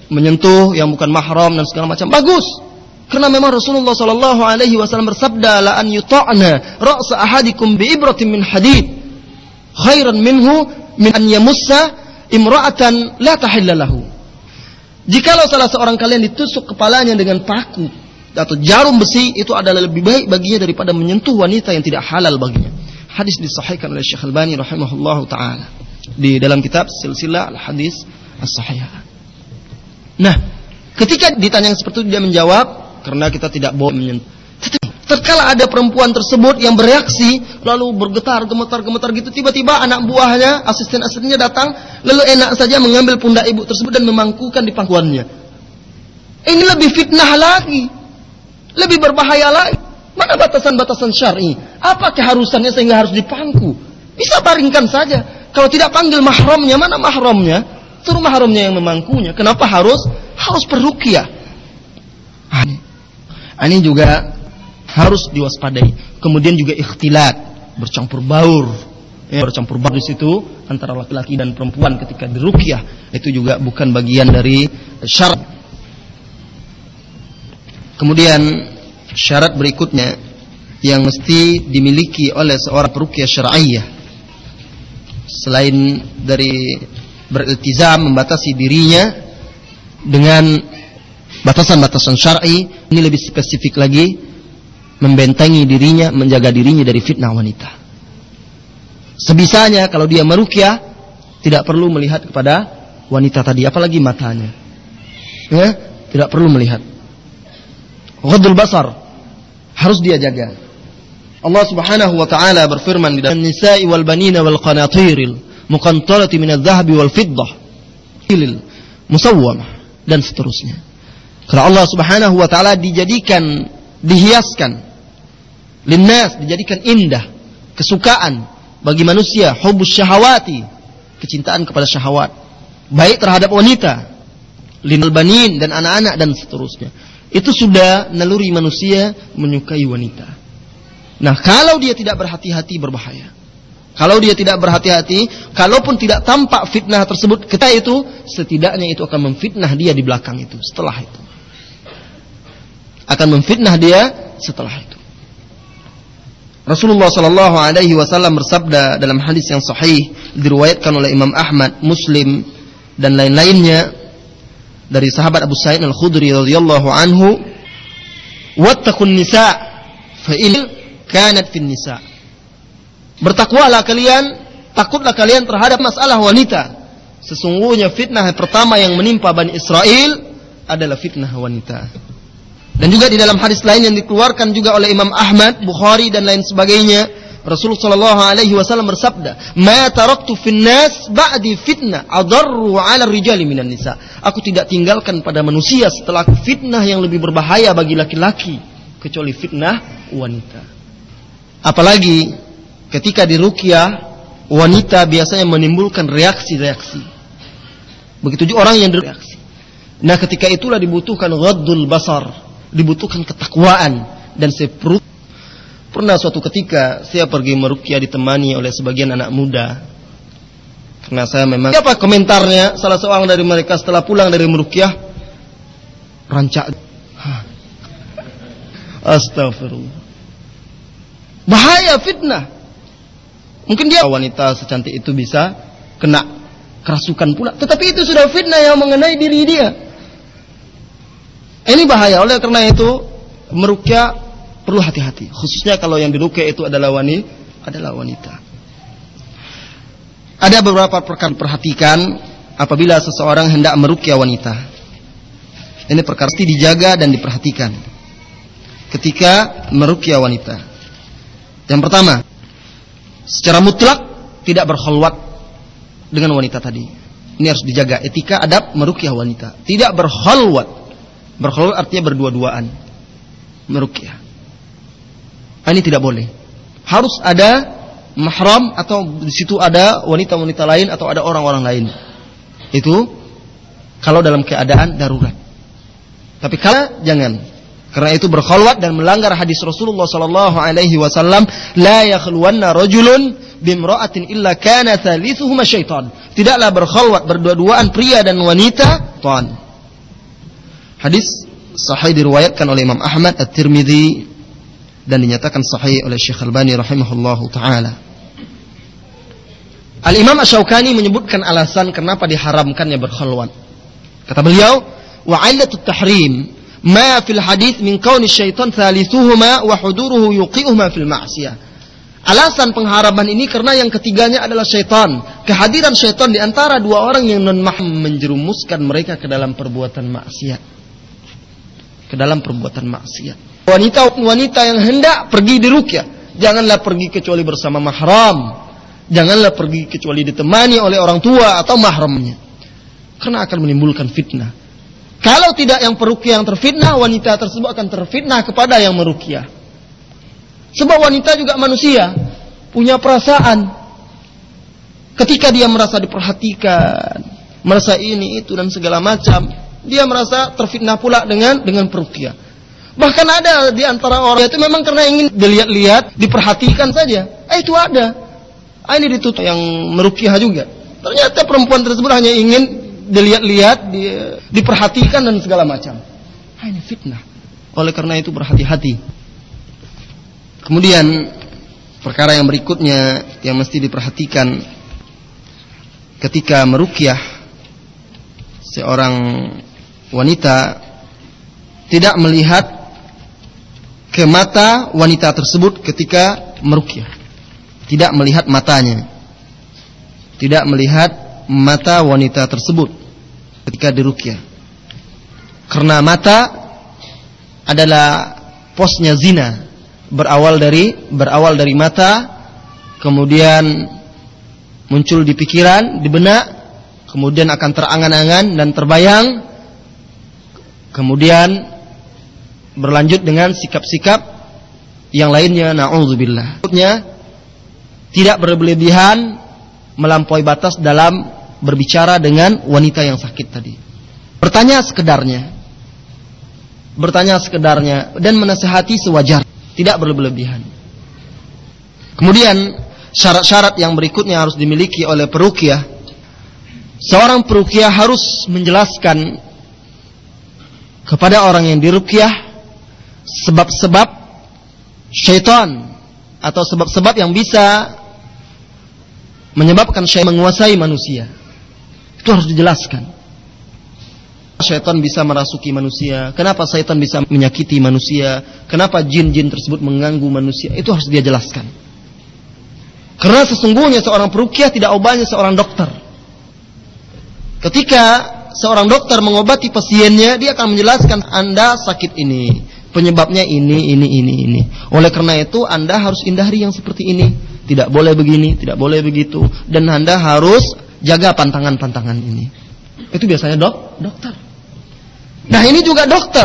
menyentuh yang bukan mahram dan segala macam. Bagus. Karena memang Rasulullah Shallallahu Alaihi Wasallam bersabda, "La an yuta'na ra'sa ahadikum bi ibratin min hadid, khairan minhu min an yamussa imra'atan la tahilla lahu." Jikalau salah seorang kalian ditusuk kepalanya dengan paku atau jarum besi, itu adalah lebih baik baginya daripada menyentuh wanita yang tidak halal baginya. Hadis disahihkan oleh Syekh Albani rahimahullahu taala di dalam kitab Silsilah Al-Hadis As-Sahihah. Nah, ketika ditanya seperti itu dia menjawab, karena kita tidak boleh menyentuh. Terkala ada perempuan tersebut yang bereaksi, lalu bergetar, gemetar, gemetar gitu, tiba-tiba anak buahnya, asisten-asistennya datang, lalu enak saja mengambil pundak ibu tersebut dan memangkukan di pangkuannya. Ini lebih fitnah lagi, lebih berbahaya lagi. Mana batasan-batasan syar'i? Apa keharusannya sehingga harus dipangku? Bisa baringkan saja. Kalau tidak panggil mahramnya, mana mahramnya? Suruh mahramnya yang memangkunya. Kenapa harus harus perukiah? Ini juga harus diwaspadai. Kemudian juga ikhtilat, bercampur baur. Ya, bercampur baur di situ antara laki-laki dan perempuan ketika dirukyah itu juga bukan bagian dari syarat. Kemudian syarat berikutnya yang mesti dimiliki oleh seorang perukyah syar'iyyah selain dari beriltizam membatasi dirinya dengan batasan-batasan syar'i ini lebih spesifik lagi membentengi dirinya, menjaga dirinya dari fitnah wanita. Sebisanya kalau dia merukyah tidak perlu melihat kepada wanita tadi, apalagi matanya. Ya, tidak perlu melihat. Ghadul basar harus dia jaga. Allah Subhanahu wa taala berfirman di dalam Nisa'i wal banina wal qanatiril muqantarati min adh-dhahabi wal fiddah musawwamah dan seterusnya. Kalau Allah Subhanahu wa taala dijadikan dihiaskan linnas dijadikan indah, kesukaan bagi manusia, hubus syahawati, kecintaan kepada syahwat, baik terhadap wanita, linal banin dan anak-anak dan seterusnya. Itu sudah naluri manusia menyukai wanita. Nah, kalau dia tidak berhati-hati berbahaya. Kalau dia tidak berhati-hati, kalaupun tidak tampak fitnah tersebut, kita itu setidaknya itu akan memfitnah dia di belakang itu, setelah itu akan memfitnah dia setelah itu. Rasulullah Shallallahu Alaihi Wasallam bersabda dalam hadis yang sahih diriwayatkan oleh Imam Ahmad, Muslim dan lain-lainnya dari sahabat Abu Sa'id Al Khudri radhiyallahu anhu, "Wattaqun nisa fa in kanat fin nisa." Bertakwalah kalian, takutlah kalian terhadap masalah wanita. Sesungguhnya fitnah pertama yang menimpa Bani Israel adalah fitnah wanita. Dan juga di dalam hadis lain yang dikeluarkan juga oleh Imam Ahmad, Bukhari dan lain sebagainya, Rasulullah sallallahu alaihi wasallam bersabda, "Ma taraktu fin nas ba'di fitnah adarru 'ala rijali minan nisa." Aku tidak tinggalkan pada manusia setelah fitnah yang lebih berbahaya bagi laki-laki kecuali fitnah wanita. Apalagi ketika di ruqyah wanita biasanya menimbulkan reaksi-reaksi. Begitu juga orang yang bereaksi. Nah, ketika itulah dibutuhkan ghaddul basar, dibutuhkan ketakwaan dan saya perut pernah suatu ketika saya pergi merukyah ditemani oleh sebagian anak muda. Karena saya memang apa komentarnya? Salah seorang dari mereka setelah pulang dari merukyah rancak. Astagfirullah. Bahaya fitnah. Mungkin dia wanita secantik itu bisa kena kerasukan pula. Tetapi itu sudah fitnah yang mengenai diri dia. Ini bahaya. Oleh karena itu, merukyah perlu hati-hati. Khususnya kalau yang dirukyah itu adalah wanita, adalah wanita. Ada beberapa perkara perhatikan apabila seseorang hendak merukyah wanita. Ini perkara pasti dijaga dan diperhatikan ketika merukyah wanita. Yang pertama, secara mutlak tidak berkhulwat dengan wanita tadi. Ini harus dijaga etika adab merukyah wanita. Tidak berkhulwat Berkhulwat artinya berdua-duaan. Merukyah. Ini tidak boleh. Harus ada mahram atau di situ ada wanita-wanita lain atau ada orang-orang lain. Itu kalau dalam keadaan darurat. Tapi kalau jangan. Karena itu berkhulwat dan melanggar hadis Rasulullah sallallahu alaihi wasallam, la yakhluwanna rajulun bimra'atin illa kana thalithuhuma syaitan. Tidaklah berkhulwat berdua-duaan pria dan wanita, tuan. Hadis sahih diriwayatkan oleh Imam Ahmad At-Tirmidzi dan dinyatakan sahih oleh Syekh Al-Albani rahimahullahu taala. Al-Imam Asy-Syaukani menyebutkan alasan kenapa diharamkannya berkhulwat. Kata beliau, wa 'illatut tahrim ma fil hadis min kauni syaitan thalithuhuma wa huduruhu yuqi'uhuma fil ma'siyah. Alasan pengharaman ini karena yang ketiganya adalah syaitan. Kehadiran syaitan di antara dua orang yang non mahram menjerumuskan mereka ke dalam perbuatan maksiat ke dalam perbuatan maksiat. Wanita-wanita yang hendak pergi di rukyah, janganlah pergi kecuali bersama mahram. Janganlah pergi kecuali ditemani oleh orang tua atau mahramnya. Karena akan menimbulkan fitnah. Kalau tidak yang perukyah yang terfitnah, wanita tersebut akan terfitnah kepada yang merukyah. Sebab wanita juga manusia, punya perasaan. Ketika dia merasa diperhatikan, merasa ini itu dan segala macam, dia merasa terfitnah pula dengan dengan perukia. Bahkan ada di antara orang itu memang karena ingin dilihat-lihat, diperhatikan saja. Eh itu ada. Ah, ini ditutup yang merukiah juga. Ternyata perempuan tersebut hanya ingin dilihat-lihat, di, diperhatikan dan segala macam. Ah, ini fitnah. Oleh karena itu berhati-hati. Kemudian perkara yang berikutnya yang mesti diperhatikan ketika merukyah seorang wanita tidak melihat ke mata wanita tersebut ketika merukyah. Tidak melihat matanya. Tidak melihat mata wanita tersebut ketika dirukyah. Karena mata adalah posnya zina. Berawal dari berawal dari mata, kemudian muncul di pikiran, di benak, kemudian akan terangan-angan dan terbayang Kemudian berlanjut dengan sikap-sikap yang lainnya naudzubillah. Maksudnya tidak berlebihan melampaui batas dalam berbicara dengan wanita yang sakit tadi. Bertanya sekedarnya. Bertanya sekedarnya dan menasehati sewajar, tidak berlebihan. Kemudian syarat-syarat yang berikutnya harus dimiliki oleh perukiah. Seorang perukiah harus menjelaskan kepada orang yang dirukyah sebab-sebab syaitan atau sebab-sebab yang bisa menyebabkan syaitan menguasai manusia. Itu harus dijelaskan. Syaitan bisa merasuki manusia. Kenapa syaitan bisa menyakiti manusia? Kenapa jin-jin tersebut mengganggu manusia? Itu harus dia jelaskan. Karena sesungguhnya seorang perukiah tidak obatnya seorang dokter. Ketika seorang dokter mengobati pasiennya, dia akan menjelaskan Anda sakit ini, penyebabnya ini, ini, ini, ini. Oleh karena itu, Anda harus hindari yang seperti ini. Tidak boleh begini, tidak boleh begitu. Dan Anda harus jaga pantangan-pantangan ini. Itu biasanya dok, dokter. Nah ini juga dokter.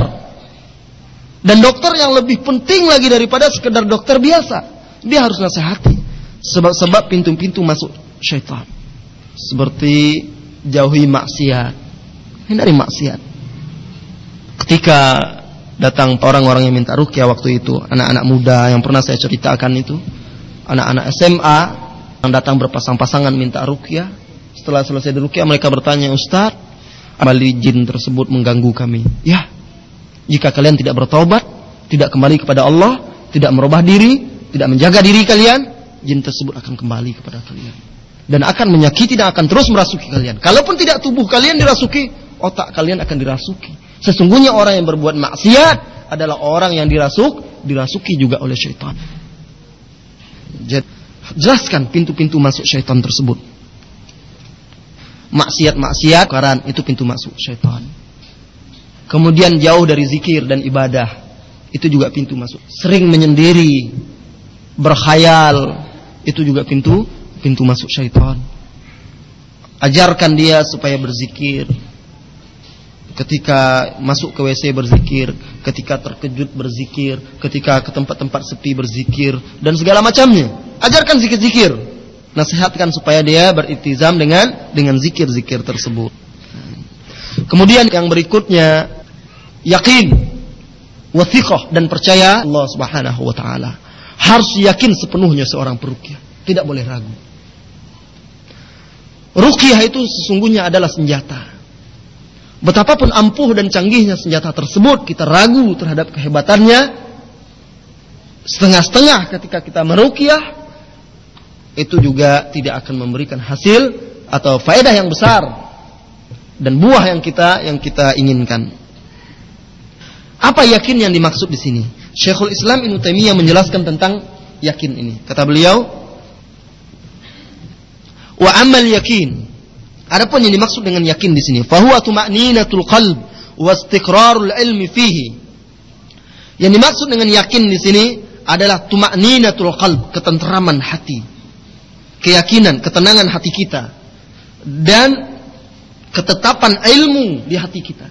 Dan dokter yang lebih penting lagi daripada sekedar dokter biasa. Dia harus nasihati. Sebab-sebab pintu-pintu masuk syaitan. Seperti jauhi maksiat. Hindari maksiat. Ketika datang orang-orang yang minta rukyah waktu itu. Anak-anak muda yang pernah saya ceritakan itu. Anak-anak SMA yang datang berpasang-pasangan minta rukyah. Setelah selesai rukyah mereka bertanya, Ustadz, amali jin tersebut mengganggu kami. Ya, jika kalian tidak bertobat, tidak kembali kepada Allah, tidak merubah diri, tidak menjaga diri kalian, jin tersebut akan kembali kepada kalian. Dan akan menyakiti dan akan terus merasuki kalian. Kalaupun tidak tubuh kalian dirasuki, otak kalian akan dirasuki. Sesungguhnya orang yang berbuat maksiat adalah orang yang dirasuk, dirasuki juga oleh syaitan. Jelaskan pintu-pintu masuk syaitan tersebut maksiat-maksiat karan itu pintu masuk syaitan. Kemudian jauh dari zikir dan ibadah itu juga pintu masuk. Sering menyendiri, berkhayal itu juga pintu pintu masuk syaitan. Ajarkan dia supaya berzikir. Ketika masuk ke WC berzikir, ketika terkejut berzikir, ketika ke tempat-tempat sepi berzikir dan segala macamnya. Ajarkan zikir-zikir nasihatkan supaya dia beritizam dengan dengan zikir-zikir tersebut. Kemudian yang berikutnya yakin, wathiqah dan percaya Allah Subhanahu wa taala. Harus yakin sepenuhnya seorang peruqyah, tidak boleh ragu. Ruqyah itu sesungguhnya adalah senjata. Betapapun ampuh dan canggihnya senjata tersebut, kita ragu terhadap kehebatannya. Setengah-setengah ketika kita meruqyah, itu juga tidak akan memberikan hasil atau faedah yang besar dan buah yang kita yang kita inginkan. Apa yakin yang dimaksud di sini? Syekhul Islam Ibnu Taimiyah menjelaskan tentang yakin ini. Kata beliau, "Wa amal yakin." Adapun yang dimaksud dengan yakin di sini, fahuwa tuma'ninatul qalb wa istiqrarul ilmi fihi. Yang dimaksud dengan yakin di sini adalah tuma'ninatul qalb, ketenteraman hati keyakinan, ketenangan hati kita dan ketetapan ilmu di hati kita.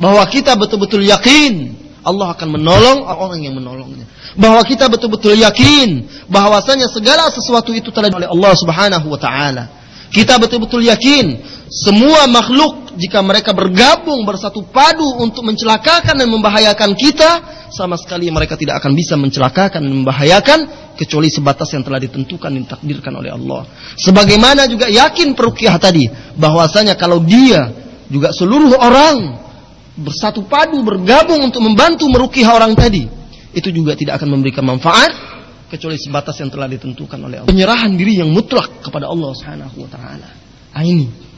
Bahwa kita betul-betul yakin Allah akan menolong orang yang menolongnya. Bahwa kita betul-betul yakin bahwasanya segala sesuatu itu telah oleh Allah Subhanahu wa taala. Kita betul-betul yakin semua makhluk jika mereka bergabung bersatu padu untuk mencelakakan dan membahayakan kita, sama sekali mereka tidak akan bisa mencelakakan dan membahayakan kecuali sebatas yang telah ditentukan dan ditakdirkan oleh Allah. Sebagaimana juga yakin perukiah tadi bahwasanya kalau dia juga seluruh orang bersatu padu bergabung untuk membantu merukiah orang tadi, itu juga tidak akan memberikan manfaat kecuali sebatas yang telah ditentukan oleh Allah. Penyerahan diri yang mutlak kepada Allah Subhanahu wa taala. Ah, ini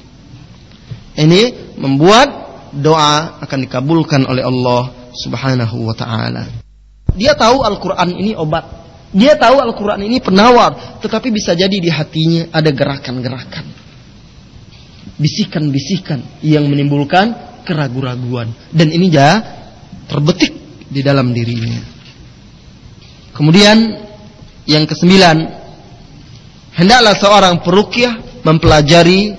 ini membuat doa akan dikabulkan oleh Allah Subhanahu wa taala. Dia tahu Al-Qur'an ini obat. Dia tahu Al-Qur'an ini penawar, tetapi bisa jadi di hatinya ada gerakan-gerakan. Bisikan-bisikan yang menimbulkan keraguan-raguan dan ini ya terbetik di dalam dirinya. Kemudian yang kesembilan, hendaklah seorang perukyah mempelajari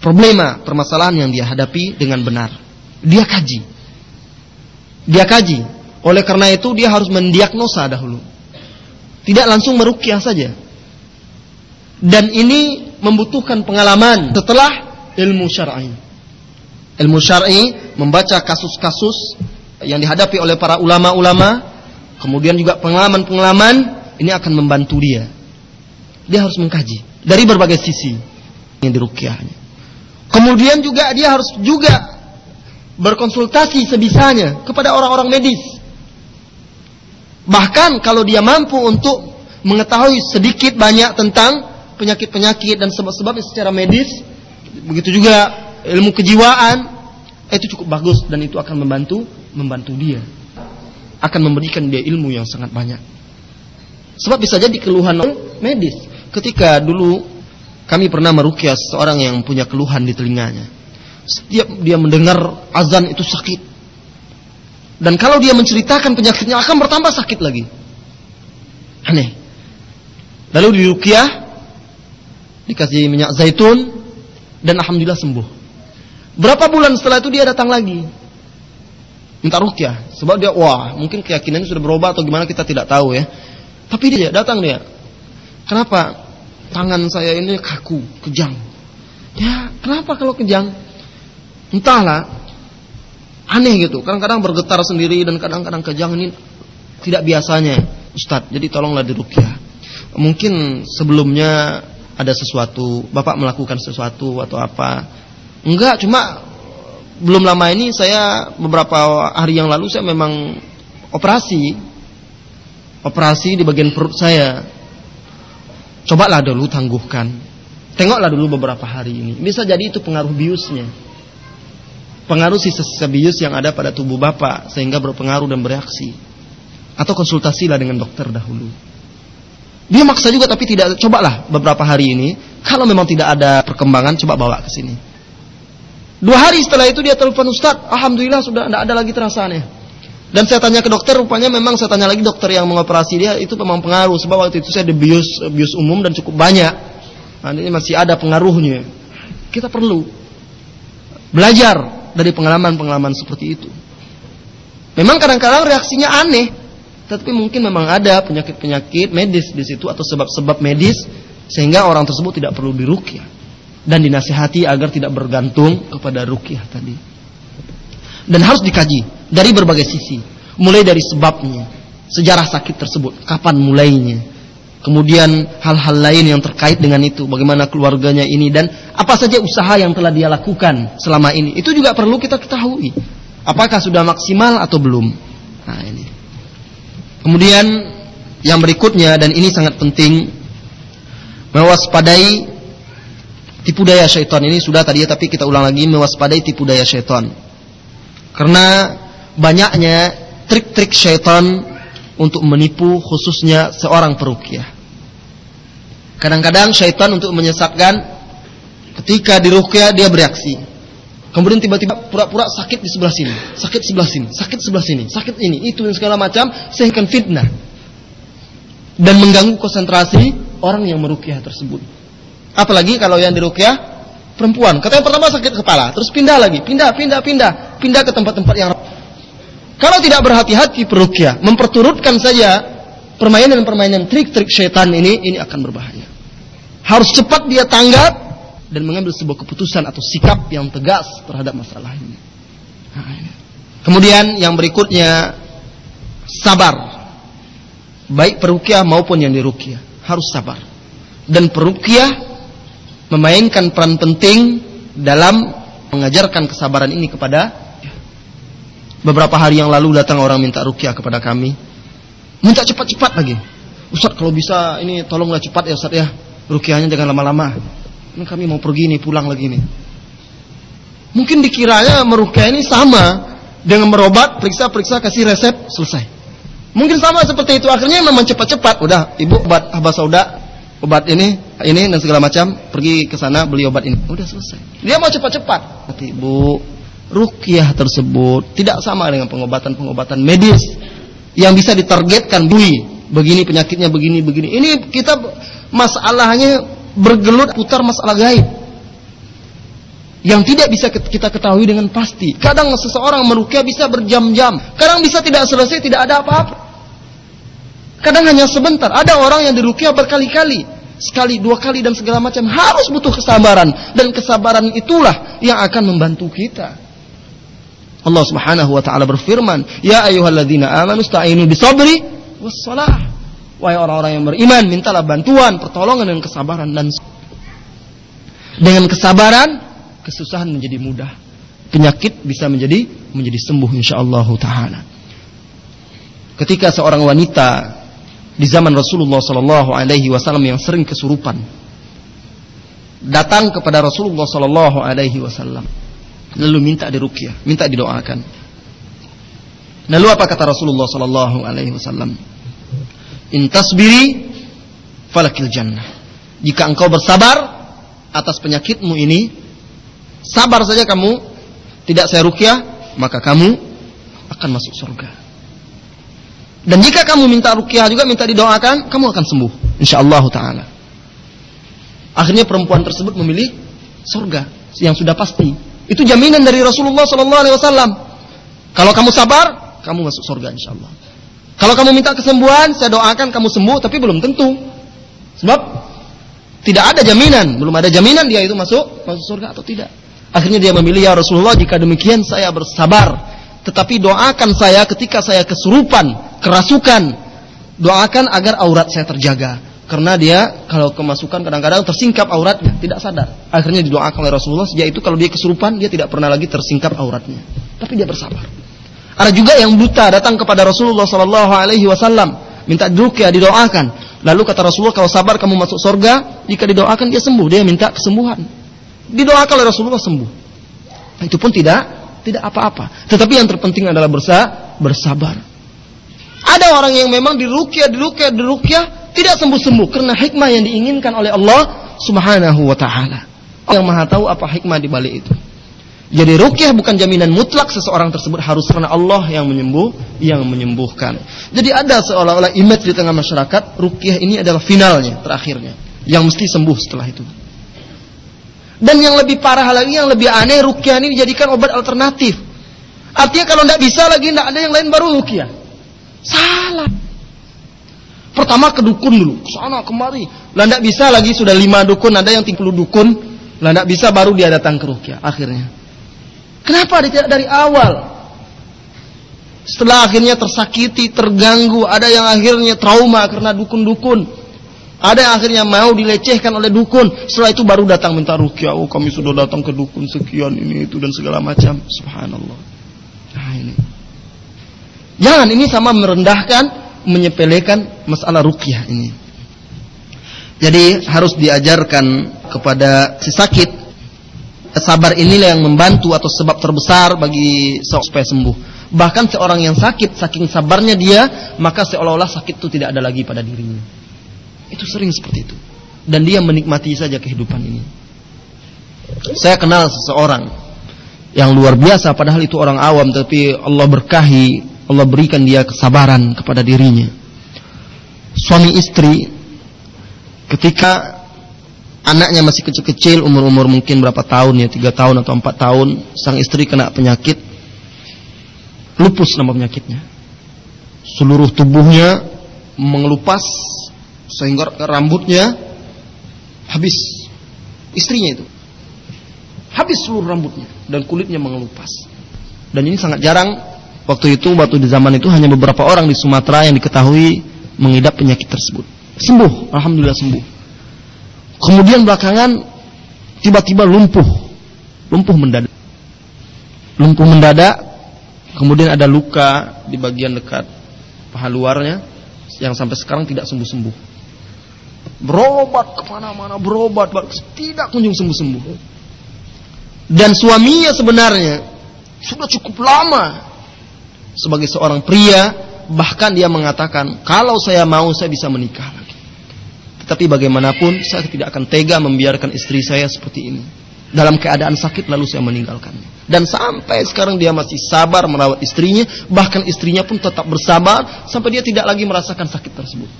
problema, permasalahan yang dia hadapi dengan benar. Dia kaji. Dia kaji. Oleh karena itu dia harus mendiagnosa dahulu. Tidak langsung merukyah saja. Dan ini membutuhkan pengalaman setelah ilmu syar'i. Ilmu syar'i membaca kasus-kasus yang dihadapi oleh para ulama-ulama, kemudian juga pengalaman-pengalaman ini akan membantu dia. Dia harus mengkaji dari berbagai sisi yang dirukyahnya. Kemudian juga dia harus juga berkonsultasi sebisanya kepada orang-orang medis. Bahkan kalau dia mampu untuk mengetahui sedikit banyak tentang penyakit-penyakit dan sebab-sebab secara medis, begitu juga ilmu kejiwaan, itu cukup bagus dan itu akan membantu membantu dia. Akan memberikan dia ilmu yang sangat banyak. Sebab bisa jadi keluhan medis. Ketika dulu kami pernah merukyah seorang yang punya keluhan di telinganya. Setiap dia mendengar azan itu sakit. Dan kalau dia menceritakan penyakitnya akan bertambah sakit lagi. Aneh. Lalu dirukyah, dikasih minyak zaitun, dan alhamdulillah sembuh. Berapa bulan setelah itu dia datang lagi. Minta rukyah. Sebab dia, wah mungkin keyakinannya sudah berubah atau gimana kita tidak tahu ya. Tapi dia datang dia. Kenapa? Tangan saya ini kaku, kejang. Ya, kenapa kalau kejang? Entahlah, Aneh gitu. Kadang-kadang bergetar sendiri dan kadang-kadang kejang ini tidak biasanya, Ustadz. Jadi tolonglah dirukyah. Mungkin sebelumnya ada sesuatu, Bapak melakukan sesuatu atau apa. Enggak, cuma belum lama ini saya beberapa hari yang lalu saya memang operasi. Operasi di bagian perut saya. Cobalah dulu tangguhkan. Tengoklah dulu beberapa hari ini. Bisa jadi itu pengaruh biusnya pengaruh sisa-sisa bius yang ada pada tubuh Bapak sehingga berpengaruh dan bereaksi. Atau konsultasilah dengan dokter dahulu. Dia maksa juga tapi tidak cobalah beberapa hari ini kalau memang tidak ada perkembangan coba bawa ke sini. Dua hari setelah itu dia telepon Ustaz, alhamdulillah sudah tidak ada lagi terasanya. Dan saya tanya ke dokter, rupanya memang saya tanya lagi dokter yang mengoperasi dia itu memang pengaruh sebab waktu itu saya di bius umum dan cukup banyak. Nah, ini masih ada pengaruhnya. Kita perlu belajar dari pengalaman-pengalaman seperti itu. Memang kadang-kadang reaksinya aneh, tapi mungkin memang ada penyakit-penyakit medis di situ atau sebab-sebab medis sehingga orang tersebut tidak perlu dirukyah dan dinasihati agar tidak bergantung kepada rukyah tadi. Dan harus dikaji dari berbagai sisi, mulai dari sebabnya, sejarah sakit tersebut, kapan mulainya, kemudian hal-hal lain yang terkait dengan itu, bagaimana keluarganya ini dan apa saja usaha yang telah dia lakukan selama ini. Itu juga perlu kita ketahui. Apakah sudah maksimal atau belum? Nah, ini. Kemudian yang berikutnya dan ini sangat penting mewaspadai tipu daya syaitan ini sudah tadi ya tapi kita ulang lagi mewaspadai tipu daya syaitan. Karena banyaknya trik-trik syaitan untuk menipu khususnya seorang perukiah. Kadang-kadang syaitan untuk menyesatkan ketika dirukyah dia bereaksi. Kemudian tiba-tiba pura-pura sakit di sebelah sini, sakit sebelah sini, sakit sebelah sini, sakit ini, itu dan segala macam sehingga fitnah dan mengganggu konsentrasi orang yang merukyah tersebut. Apalagi kalau yang dirukyah perempuan. Katanya pertama sakit kepala, terus pindah lagi, pindah, pindah, pindah, pindah ke tempat-tempat yang kalau tidak berhati-hati perukyah, memperturutkan saja permainan-permainan trik-trik syaitan ini ini akan berbahaya. Harus cepat dia tanggap dan mengambil sebuah keputusan atau sikap yang tegas terhadap masalah ini. Nah, Kemudian yang berikutnya sabar. Baik perukiah maupun yang dirukiah harus sabar. Dan perukiah memainkan peran penting dalam mengajarkan kesabaran ini kepada beberapa hari yang lalu datang orang minta rukiah kepada kami Minta cepat-cepat lagi. Ustaz kalau bisa ini tolonglah cepat ya Ustaz ya. Rukiahnya jangan lama-lama. Ini kami mau pergi nih, pulang lagi nih. Mungkin dikiranya merukiah ini sama dengan merobat, periksa-periksa, kasih resep, selesai. Mungkin sama seperti itu. Akhirnya memang cepat-cepat. Udah, ibu obat abah sauda, obat ini, ini dan segala macam, pergi ke sana beli obat ini. Udah selesai. Dia mau cepat-cepat. Tapi ibu, rukiah tersebut tidak sama dengan pengobatan-pengobatan medis yang bisa ditargetkan bui begini penyakitnya begini begini ini kita masalahnya bergelut putar masalah gaib yang tidak bisa kita ketahui dengan pasti kadang seseorang merukyah bisa berjam-jam kadang bisa tidak selesai tidak ada apa-apa kadang hanya sebentar ada orang yang dirukyah berkali-kali sekali dua kali dan segala macam harus butuh kesabaran dan kesabaran itulah yang akan membantu kita Allah Subhanahu wa taala berfirman, "Ya ayyuhalladzina amanu ista'inu bisabri wassalah." Wahai orang-orang yang beriman, mintalah bantuan, pertolongan dan kesabaran dan dengan kesabaran kesusahan menjadi mudah. Penyakit bisa menjadi menjadi sembuh insyaallah taala. ketika seorang wanita di zaman Rasulullah Sallallahu Alaihi Wasallam yang sering kesurupan datang kepada Rasulullah Sallallahu Alaihi Wasallam lalu minta dirukyah, minta didoakan. Lalu apa kata Rasulullah Sallallahu Alaihi Wasallam? Intasbiri falakil jannah. Jika engkau bersabar atas penyakitmu ini, sabar saja kamu, tidak saya rukyah, maka kamu akan masuk surga. Dan jika kamu minta rukyah juga minta didoakan, kamu akan sembuh insyaallah taala. Akhirnya perempuan tersebut memilih surga yang sudah pasti. Itu jaminan dari Rasulullah sallallahu alaihi wasallam. Kalau kamu sabar, kamu masuk surga insyaallah. Kalau kamu minta kesembuhan, saya doakan kamu sembuh, tapi belum tentu. Sebab tidak ada jaminan, belum ada jaminan dia itu masuk masuk surga atau tidak. Akhirnya dia memilih ya Rasulullah, jika demikian saya bersabar tetapi doakan saya ketika saya kesurupan, kerasukan. Doakan agar aurat saya terjaga. Karena dia kalau kemasukan kadang-kadang tersingkap auratnya, tidak sadar. Akhirnya didoakan oleh Rasulullah, sejak itu kalau dia kesurupan, dia tidak pernah lagi tersingkap auratnya. Tapi dia bersabar. Ada juga yang buta datang kepada Rasulullah Sallallahu Alaihi Wasallam, minta ya didoakan. Lalu kata Rasulullah, kalau sabar kamu masuk surga, jika didoakan dia sembuh, dia minta kesembuhan. Didoakan oleh Rasulullah sembuh. Itu pun tidak tidak apa-apa. Tetapi yang terpenting adalah bersa bersabar. Ada orang yang memang dirukyah, dirukyah, dirukyah tidak sembuh-sembuh karena hikmah yang diinginkan oleh Allah Subhanahu wa taala. Yang Maha tahu apa hikmah di balik itu. Jadi rukyah bukan jaminan mutlak seseorang tersebut harus karena Allah yang menyembuh, yang menyembuhkan. Jadi ada seolah-olah image di tengah masyarakat, rukyah ini adalah finalnya, terakhirnya, yang mesti sembuh setelah itu. Dan yang lebih parah lagi, yang lebih aneh, rukyah ini dijadikan obat alternatif. Artinya kalau tidak bisa lagi, tidak ada yang lain baru rukyah. Salah. Pertama ke dukun dulu, sana kemari. Lah tidak bisa lagi sudah lima dukun, ada yang tiga puluh dukun. Lah tidak bisa baru dia datang ke rukyah akhirnya. Kenapa tidak dari awal? Setelah akhirnya tersakiti, terganggu, ada yang akhirnya trauma karena dukun-dukun. Ada yang akhirnya mau dilecehkan oleh dukun. Setelah itu baru datang minta rukyah. Oh kami sudah datang ke dukun sekian ini itu dan segala macam. Subhanallah. Nah ini. Jangan ini sama merendahkan, menyepelekan masalah rukyah ini. Jadi harus diajarkan kepada si sakit. Sabar inilah yang membantu atau sebab terbesar bagi supaya sembuh. Bahkan seorang yang sakit, saking sabarnya dia, maka seolah-olah sakit itu tidak ada lagi pada dirinya. Itu sering seperti itu. Dan dia menikmati saja kehidupan ini. Saya kenal seseorang yang luar biasa padahal itu orang awam tapi Allah berkahi, Allah berikan dia kesabaran kepada dirinya. Suami istri ketika anaknya masih kecil-kecil umur-umur mungkin berapa tahun ya tiga tahun atau empat tahun sang istri kena penyakit lupus nama penyakitnya seluruh tubuhnya mengelupas sehingga rambutnya habis. Istrinya itu. Habis seluruh rambutnya. Dan kulitnya mengelupas. Dan ini sangat jarang. Waktu itu waktu di zaman itu hanya beberapa orang di Sumatera yang diketahui mengidap penyakit tersebut. Sembuh. Alhamdulillah sembuh. Kemudian belakangan tiba-tiba lumpuh. Lumpuh mendadak. Lumpuh mendadak. Kemudian ada luka di bagian dekat paha luarnya yang sampai sekarang tidak sembuh-sembuh berobat ke mana-mana berobat tidak kunjung sembuh-sembuh. Dan suaminya sebenarnya sudah cukup lama sebagai seorang pria bahkan dia mengatakan kalau saya mau saya bisa menikah lagi. Tetapi bagaimanapun saya tidak akan tega membiarkan istri saya seperti ini. Dalam keadaan sakit lalu saya meninggalkannya dan sampai sekarang dia masih sabar merawat istrinya bahkan istrinya pun tetap bersabar sampai dia tidak lagi merasakan sakit tersebut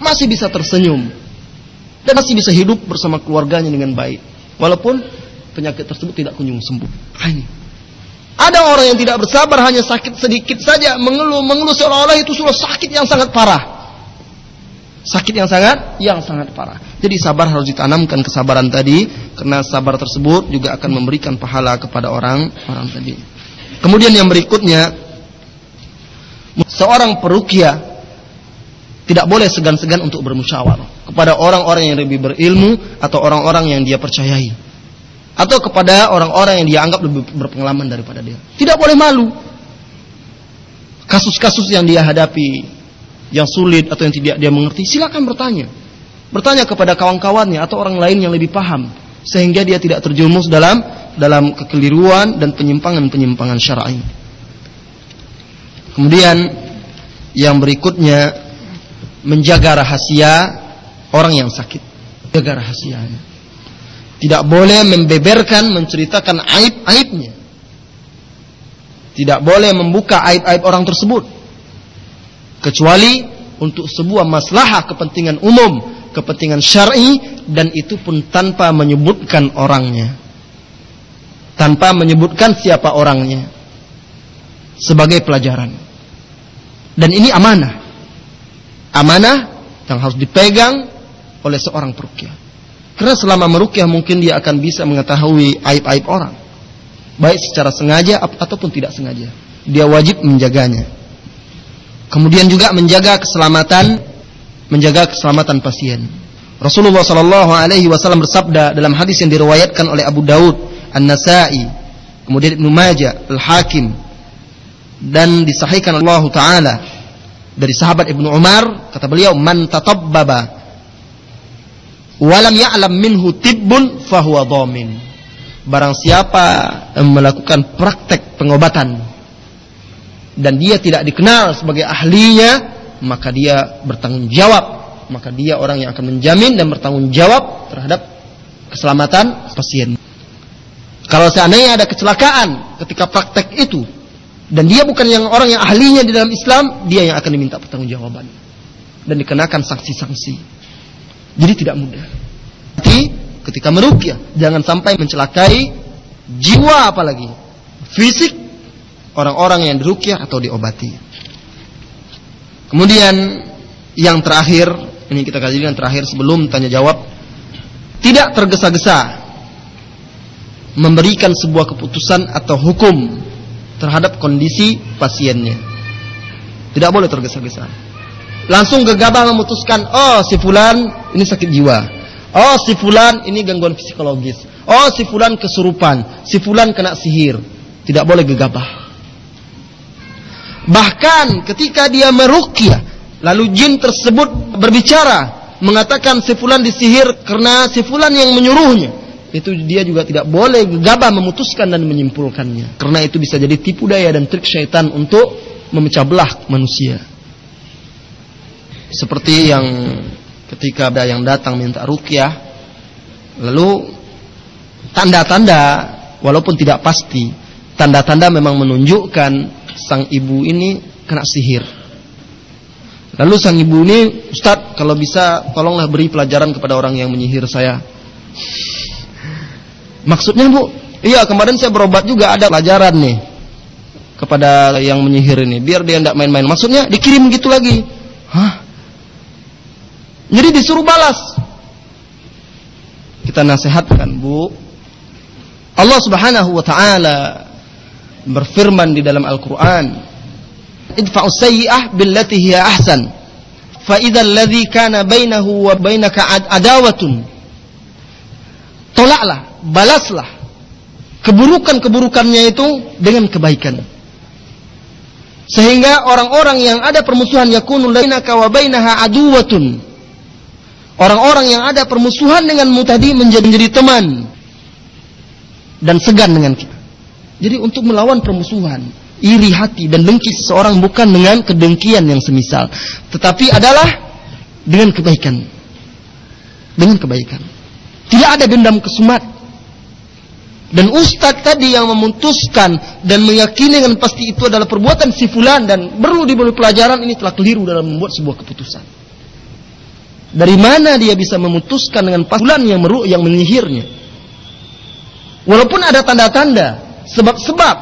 masih bisa tersenyum. Dan masih bisa hidup bersama keluarganya dengan baik. Walaupun penyakit tersebut tidak kunjung sembuh. Ini ada orang yang tidak bersabar hanya sakit sedikit saja mengeluh mengeluh seolah-olah itu sudah sakit yang sangat parah. Sakit yang sangat yang sangat parah. Jadi sabar harus ditanamkan kesabaran tadi karena sabar tersebut juga akan memberikan pahala kepada orang orang tadi. Kemudian yang berikutnya seorang perukia tidak boleh segan-segan untuk bermusyawarah kepada orang-orang yang lebih berilmu atau orang-orang yang dia percayai. Atau kepada orang-orang yang dia anggap lebih berpengalaman daripada dia. Tidak boleh malu. kasus-kasus yang dia hadapi yang sulit atau yang tidak dia mengerti, silakan bertanya. Bertanya kepada kawan-kawannya atau orang lain yang lebih paham sehingga dia tidak terjerumus dalam dalam kekeliruan dan penyimpangan-penyimpangan syar'i. Kemudian yang berikutnya menjaga rahasia orang yang sakit. Jaga rahasianya. Tidak boleh membeberkan, menceritakan aib-aibnya. Tidak boleh membuka aib-aib orang tersebut. Kecuali untuk sebuah maslahah kepentingan umum, kepentingan syar'i dan itu pun tanpa menyebutkan orangnya. Tanpa menyebutkan siapa orangnya. Sebagai pelajaran. Dan ini amanah. Amanah yang harus dipegang oleh seorang perukyah. Karena selama merukyah mungkin dia akan bisa mengetahui aib-aib orang baik secara sengaja ataupun tidak sengaja. Dia wajib menjaganya. Kemudian juga menjaga keselamatan menjaga keselamatan pasien. Rasulullah Shallallahu Alaihi Wasallam bersabda dalam hadis yang diriwayatkan oleh Abu Daud, An-Nasai, kemudian Ibnu Majah, Al-Hakim, dan disahihkan Allah Taala dari sahabat Ibnu Umar, kata beliau, "Man tatabbaba walam ya'lam minhu tibbun fahuwa dhamin." barang siapa melakukan praktek pengobatan dan dia tidak dikenal sebagai ahlinya maka dia bertanggung jawab maka dia orang yang akan menjamin dan bertanggung jawab terhadap keselamatan pasien kalau seandainya ada kecelakaan ketika praktek itu dan dia bukan yang orang yang ahlinya di dalam Islam dia yang akan diminta pertanggungjawaban. Dan dikenakan sanksi-sanksi. Jadi tidak mudah. Jadi ketika merukyah jangan sampai mencelakai jiwa apalagi. Fisik orang-orang yang dirukyah atau diobati. Kemudian yang terakhir ini kita kaji yang terakhir sebelum tanya jawab. Tidak tergesa-gesa memberikan sebuah keputusan atau hukum terhadap kondisi pasiennya. Tidak boleh tergesa-gesa. Langsung gegabah memutuskan, oh si fulan ini sakit jiwa. Oh si fulan ini gangguan psikologis. Oh si fulan kesurupan. Si fulan kena sihir. Tidak boleh gegabah. Bahkan ketika dia merukyah. Lalu jin tersebut berbicara. Mengatakan si fulan disihir karena si fulan yang menyuruhnya. Itu dia juga tidak boleh gegabah memutuskan dan menyimpulkannya. Karena itu bisa jadi tipu daya dan trik syaitan untuk memecah belah manusia. Seperti yang ketika ada yang datang minta rukyah lalu tanda-tanda walaupun tidak pasti tanda-tanda memang menunjukkan sang ibu ini kena sihir lalu sang ibu ini Ustadz kalau bisa tolonglah beri pelajaran kepada orang yang menyihir saya maksudnya bu iya kemarin saya berobat juga ada pelajaran nih kepada yang menyihir ini biar dia tidak main-main maksudnya dikirim gitu lagi hah jadi disuruh balas. Kita nasihatkan, Bu. Allah Subhanahu wa taala berfirman di dalam Al-Qur'an, "Idfa'u sayyi'ah billati hiya ahsan." Fa idzal ladzi kana bainahu wa bainaka adawatun Tolaklah, balaslah keburukan-keburukannya itu dengan kebaikan. Sehingga orang-orang yang ada permusuhan yakunu bainaka wa aduwatun Orang-orang yang ada permusuhan denganmu tadi menjadi, menjadi teman dan segan dengan kita. Jadi untuk melawan permusuhan, iri hati dan dengki seseorang bukan dengan kedengkian yang semisal, tetapi adalah dengan kebaikan. Dengan kebaikan. Tidak ada dendam kesumat. Dan ustadz tadi yang memutuskan dan meyakini dengan pasti itu adalah perbuatan si fulan dan perlu diberi pelajaran ini telah keliru dalam membuat sebuah keputusan. Dari mana dia bisa memutuskan dengan pasulan yang meru yang menyihirnya? Walaupun ada tanda-tanda, sebab-sebab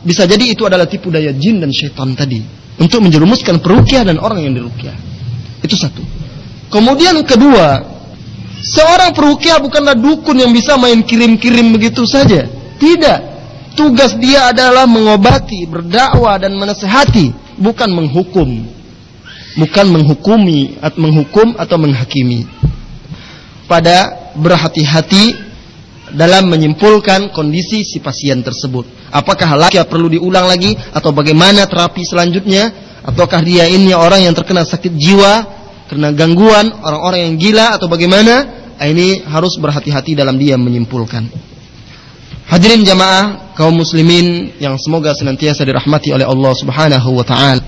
bisa jadi itu adalah tipu daya jin dan syaitan tadi untuk menjerumuskan perukiah dan orang yang dirukiah. Itu satu. Kemudian kedua, seorang perukiah bukanlah dukun yang bisa main kirim-kirim begitu saja. Tidak. Tugas dia adalah mengobati, berdakwah dan menasehati, bukan menghukum bukan menghukumi atau menghukum atau menghakimi pada berhati-hati dalam menyimpulkan kondisi si pasien tersebut. Apakah laki perlu diulang lagi atau bagaimana terapi selanjutnya? Ataukah dia ini orang yang terkena sakit jiwa, kena gangguan, orang-orang yang gila atau bagaimana? Ah, ini harus berhati-hati dalam dia menyimpulkan. Hadirin jamaah kaum muslimin yang semoga senantiasa dirahmati oleh Allah Subhanahu wa taala.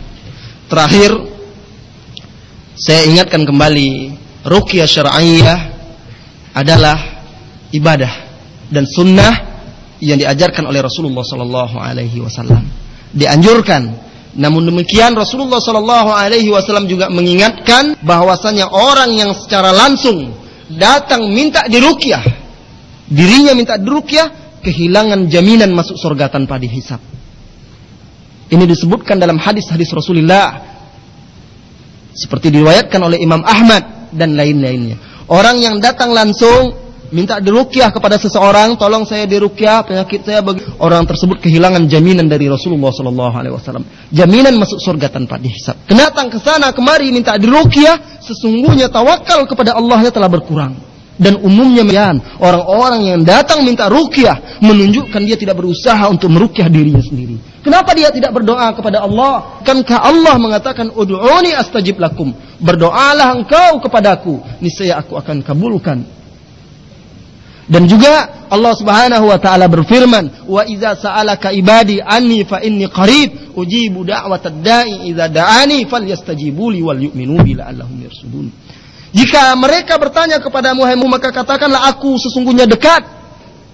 Terakhir saya ingatkan kembali ruqyah syar'iyyah adalah ibadah dan sunnah yang diajarkan oleh Rasulullah sallallahu alaihi wasallam. Dianjurkan namun demikian Rasulullah Sallallahu Alaihi Wasallam juga mengingatkan bahwasanya orang yang secara langsung datang minta dirukyah, dirinya minta dirukyah, kehilangan jaminan masuk surga tanpa dihisap. Ini disebutkan dalam hadis-hadis Rasulullah seperti diriwayatkan oleh Imam Ahmad dan lain-lainnya. Orang yang datang langsung minta dirukyah kepada seseorang, tolong saya dirukyah penyakit saya bagi orang tersebut kehilangan jaminan dari Rasulullah sallallahu alaihi wasallam. Jaminan masuk surga tanpa dihisab. Kena datang ke sana kemari minta dirukyah, sesungguhnya tawakal kepada Allah telah berkurang. Dan umumnya orang-orang yang datang minta rukyah menunjukkan dia tidak berusaha untuk merukyah dirinya sendiri. Kenapa dia tidak berdoa kepada Allah? Kankah Allah mengatakan ud'uni astajib lakum. Berdoalah engkau kepadaku, niscaya aku akan kabulkan dan juga Allah Subhanahu wa taala berfirman, "Wa idza sa'alaka ibadi anni fa inni qarib ujibu da'watad da'i idza da'ani falyastajibu li wal yu'minu bi la'allahum yarsudun." Jika mereka bertanya kepada Muhammad maka katakanlah aku sesungguhnya dekat.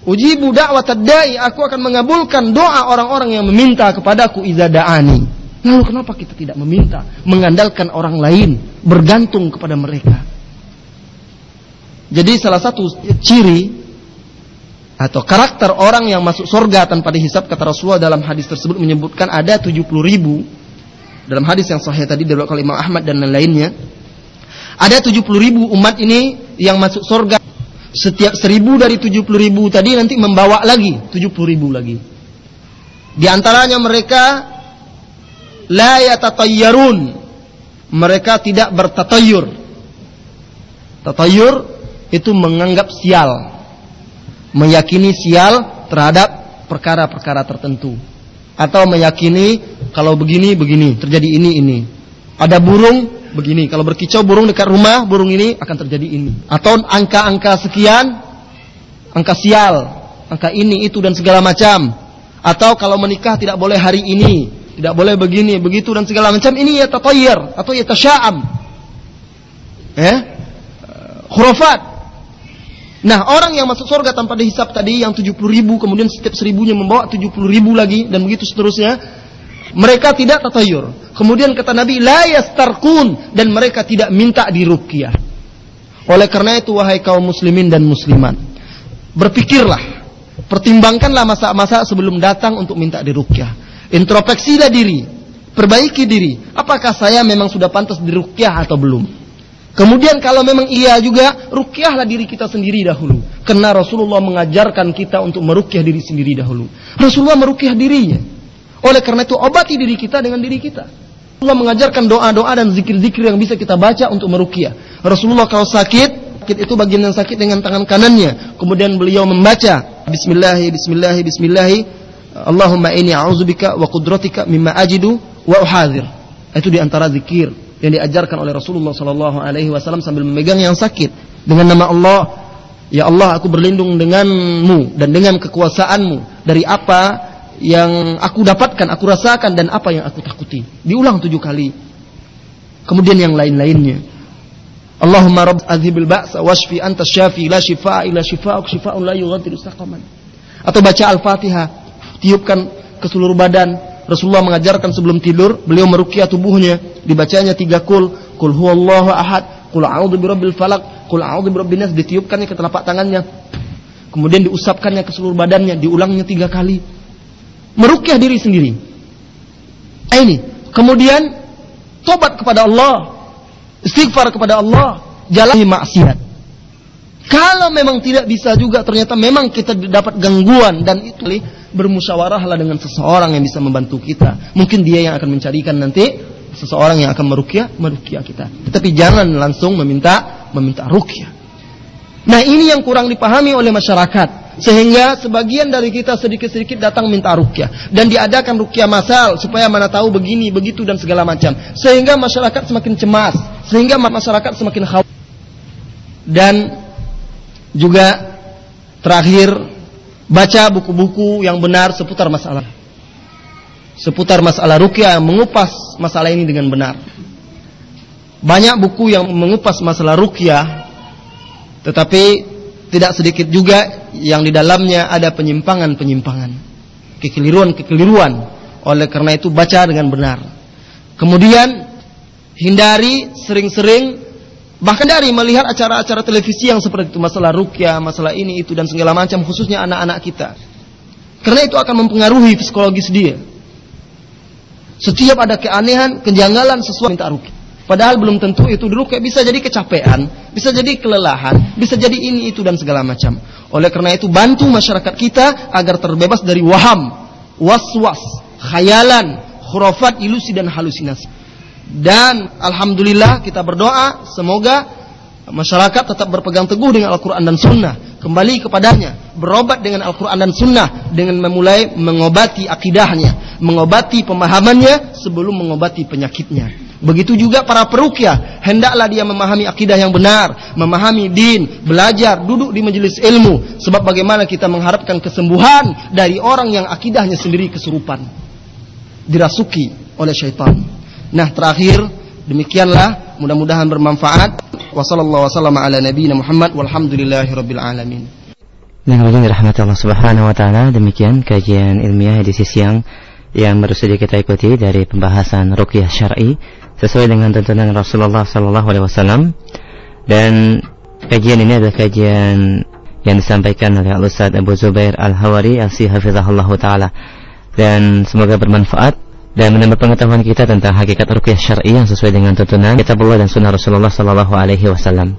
Ujibu da'watad da'i, aku akan mengabulkan doa orang-orang yang meminta kepadaku idza da'ani. Lalu kenapa kita tidak meminta, mengandalkan orang lain, bergantung kepada mereka? Jadi salah satu ciri atau karakter orang yang masuk surga tanpa dihisap kata Rasulullah dalam hadis tersebut menyebutkan ada 70 ribu. Dalam hadis yang sahih tadi dari oleh Imam Ahmad dan lain-lainnya ada 70 ribu umat ini yang masuk surga. Setiap seribu dari 70 ribu tadi nanti membawa lagi 70 ribu lagi. Di antaranya mereka la yatatayyarun. Mereka tidak bertatayur tatayur itu menganggap sial meyakini sial terhadap perkara-perkara tertentu. Atau meyakini kalau begini begini terjadi ini ini. Ada burung begini. Kalau berkicau burung dekat rumah burung ini akan terjadi ini. Atau angka-angka sekian angka sial angka ini itu dan segala macam. Atau kalau menikah tidak boleh hari ini tidak boleh begini begitu dan segala macam ini ya tatayyir atau ya tasya'am eh? Khurafat Nah orang yang masuk surga tanpa dihisap tadi yang 70 ribu kemudian setiap seribunya membawa 70 ribu lagi dan begitu seterusnya mereka tidak tatayur. Kemudian kata Nabi la yastarkun dan mereka tidak minta diruqyah. Oleh karena itu wahai kaum muslimin dan muslimat berpikirlah pertimbangkanlah masa-masa sebelum datang untuk minta diruqyah. Introspeksilah diri, perbaiki diri. Apakah saya memang sudah pantas diruqyah atau belum? Kemudian kalau memang iya juga, rukyahlah diri kita sendiri dahulu. Karena Rasulullah mengajarkan kita untuk merukyah diri sendiri dahulu. Rasulullah merukyah dirinya. Oleh karena itu obati diri kita dengan diri kita. Rasulullah mengajarkan doa-doa dan zikir-zikir yang bisa kita baca untuk merukyah. Rasulullah kalau sakit, sakit itu bagian yang sakit dengan tangan kanannya. Kemudian beliau membaca Bismillahi, Bismillahi, Bismillahi. Allahumma ini a'udzubika wa qudratika mimma ajidu wa uhadhir. Itu di antara zikir yang diajarkan oleh Rasulullah Sallallahu Alaihi Wasallam sambil memegang yang sakit dengan nama Allah Ya Allah aku berlindung denganmu dan dengan kekuasaanmu dari apa yang aku dapatkan, aku rasakan dan apa yang aku takuti. Diulang tujuh kali. Kemudian yang lain-lainnya. Allahumma rabb azhibil ba'sa washfi anta syafi la shifaa illa shifaa'un la yughadiru saqaman. Atau baca Al-Fatihah, tiupkan ke seluruh badan, Rasulullah mengajarkan sebelum tidur, beliau merukyah tubuhnya, dibacanya tiga kul, kul huwallahu ahad, kul a'udzu birabbil falak, kul a'udzu birabbin nas, ditiupkannya ke telapak tangannya. Kemudian diusapkannya ke seluruh badannya, diulangnya tiga kali. Merukyah diri sendiri. Eh, ini. Kemudian tobat kepada Allah, istighfar kepada Allah, jalani maksiat. Kalau memang tidak bisa juga ternyata memang kita dapat gangguan dan itu bermusyawarahlah dengan seseorang yang bisa membantu kita. Mungkin dia yang akan mencarikan nanti seseorang yang akan merukyah, merukyah kita. Tetapi jangan langsung meminta meminta rukyah. Nah, ini yang kurang dipahami oleh masyarakat. sehingga sebagian dari kita sedikit-sedikit datang minta rukyah dan diadakan rukyah masal supaya mana tahu begini begitu dan segala macam sehingga masyarakat semakin cemas sehingga masyarakat semakin khawatir dan juga terakhir baca buku-buku yang benar seputar masalah seputar masalah rukyah mengupas masalah ini dengan benar banyak buku yang mengupas masalah rukyah tetapi tidak sedikit juga yang di dalamnya ada penyimpangan-penyimpangan, kekeliruan-kekeliruan. Oleh karena itu baca dengan benar. Kemudian hindari sering-sering bahkan dari melihat acara-acara televisi yang seperti itu masalah rukyah, masalah ini itu dan segala macam khususnya anak-anak kita. Karena itu akan mempengaruhi psikologis dia. Setiap ada keanehan, kejanggalan sesuai minta rukyah. Padahal belum tentu itu dulu kayak bisa jadi kecapean, bisa jadi kelelahan, bisa jadi ini itu dan segala macam. Oleh karena itu bantu masyarakat kita agar terbebas dari waham, was-was, khayalan, khurafat, ilusi dan halusinasi. Dan alhamdulillah kita berdoa semoga masyarakat tetap berpegang teguh dengan Al-Quran dan Sunnah kembali kepadanya berobat dengan Al-Quran dan Sunnah dengan memulai mengobati akidahnya mengobati pemahamannya sebelum mengobati penyakitnya Begitu juga para perukyah, hendaklah dia memahami akidah yang benar, memahami din, belajar, duduk di majelis ilmu. Sebab bagaimana kita mengharapkan kesembuhan dari orang yang akidahnya sendiri kesurupan. Dirasuki oleh syaitan. Nah terakhir, demikianlah mudah-mudahan bermanfaat. Wassalamualaikum warahmatullahi wabarakatuh. walhamdulillahi rabbil alamin. Dan dirahmati Allah Subhanahu wa taala, demikian kajian ilmiah edisi siang yang baru saja kita ikuti dari pembahasan ruqyah syar'i sesuai dengan tuntunan Rasulullah Sallallahu Alaihi Wasallam dan kajian ini adalah kajian yang disampaikan oleh Al Ustaz Abu Zubair Al Hawari Al Hafizahullah Taala dan semoga bermanfaat dan menambah pengetahuan kita tentang hakikat rukyah syar'i yang sesuai dengan tuntunan kitabullah dan sunnah Rasulullah Sallallahu Alaihi Wasallam.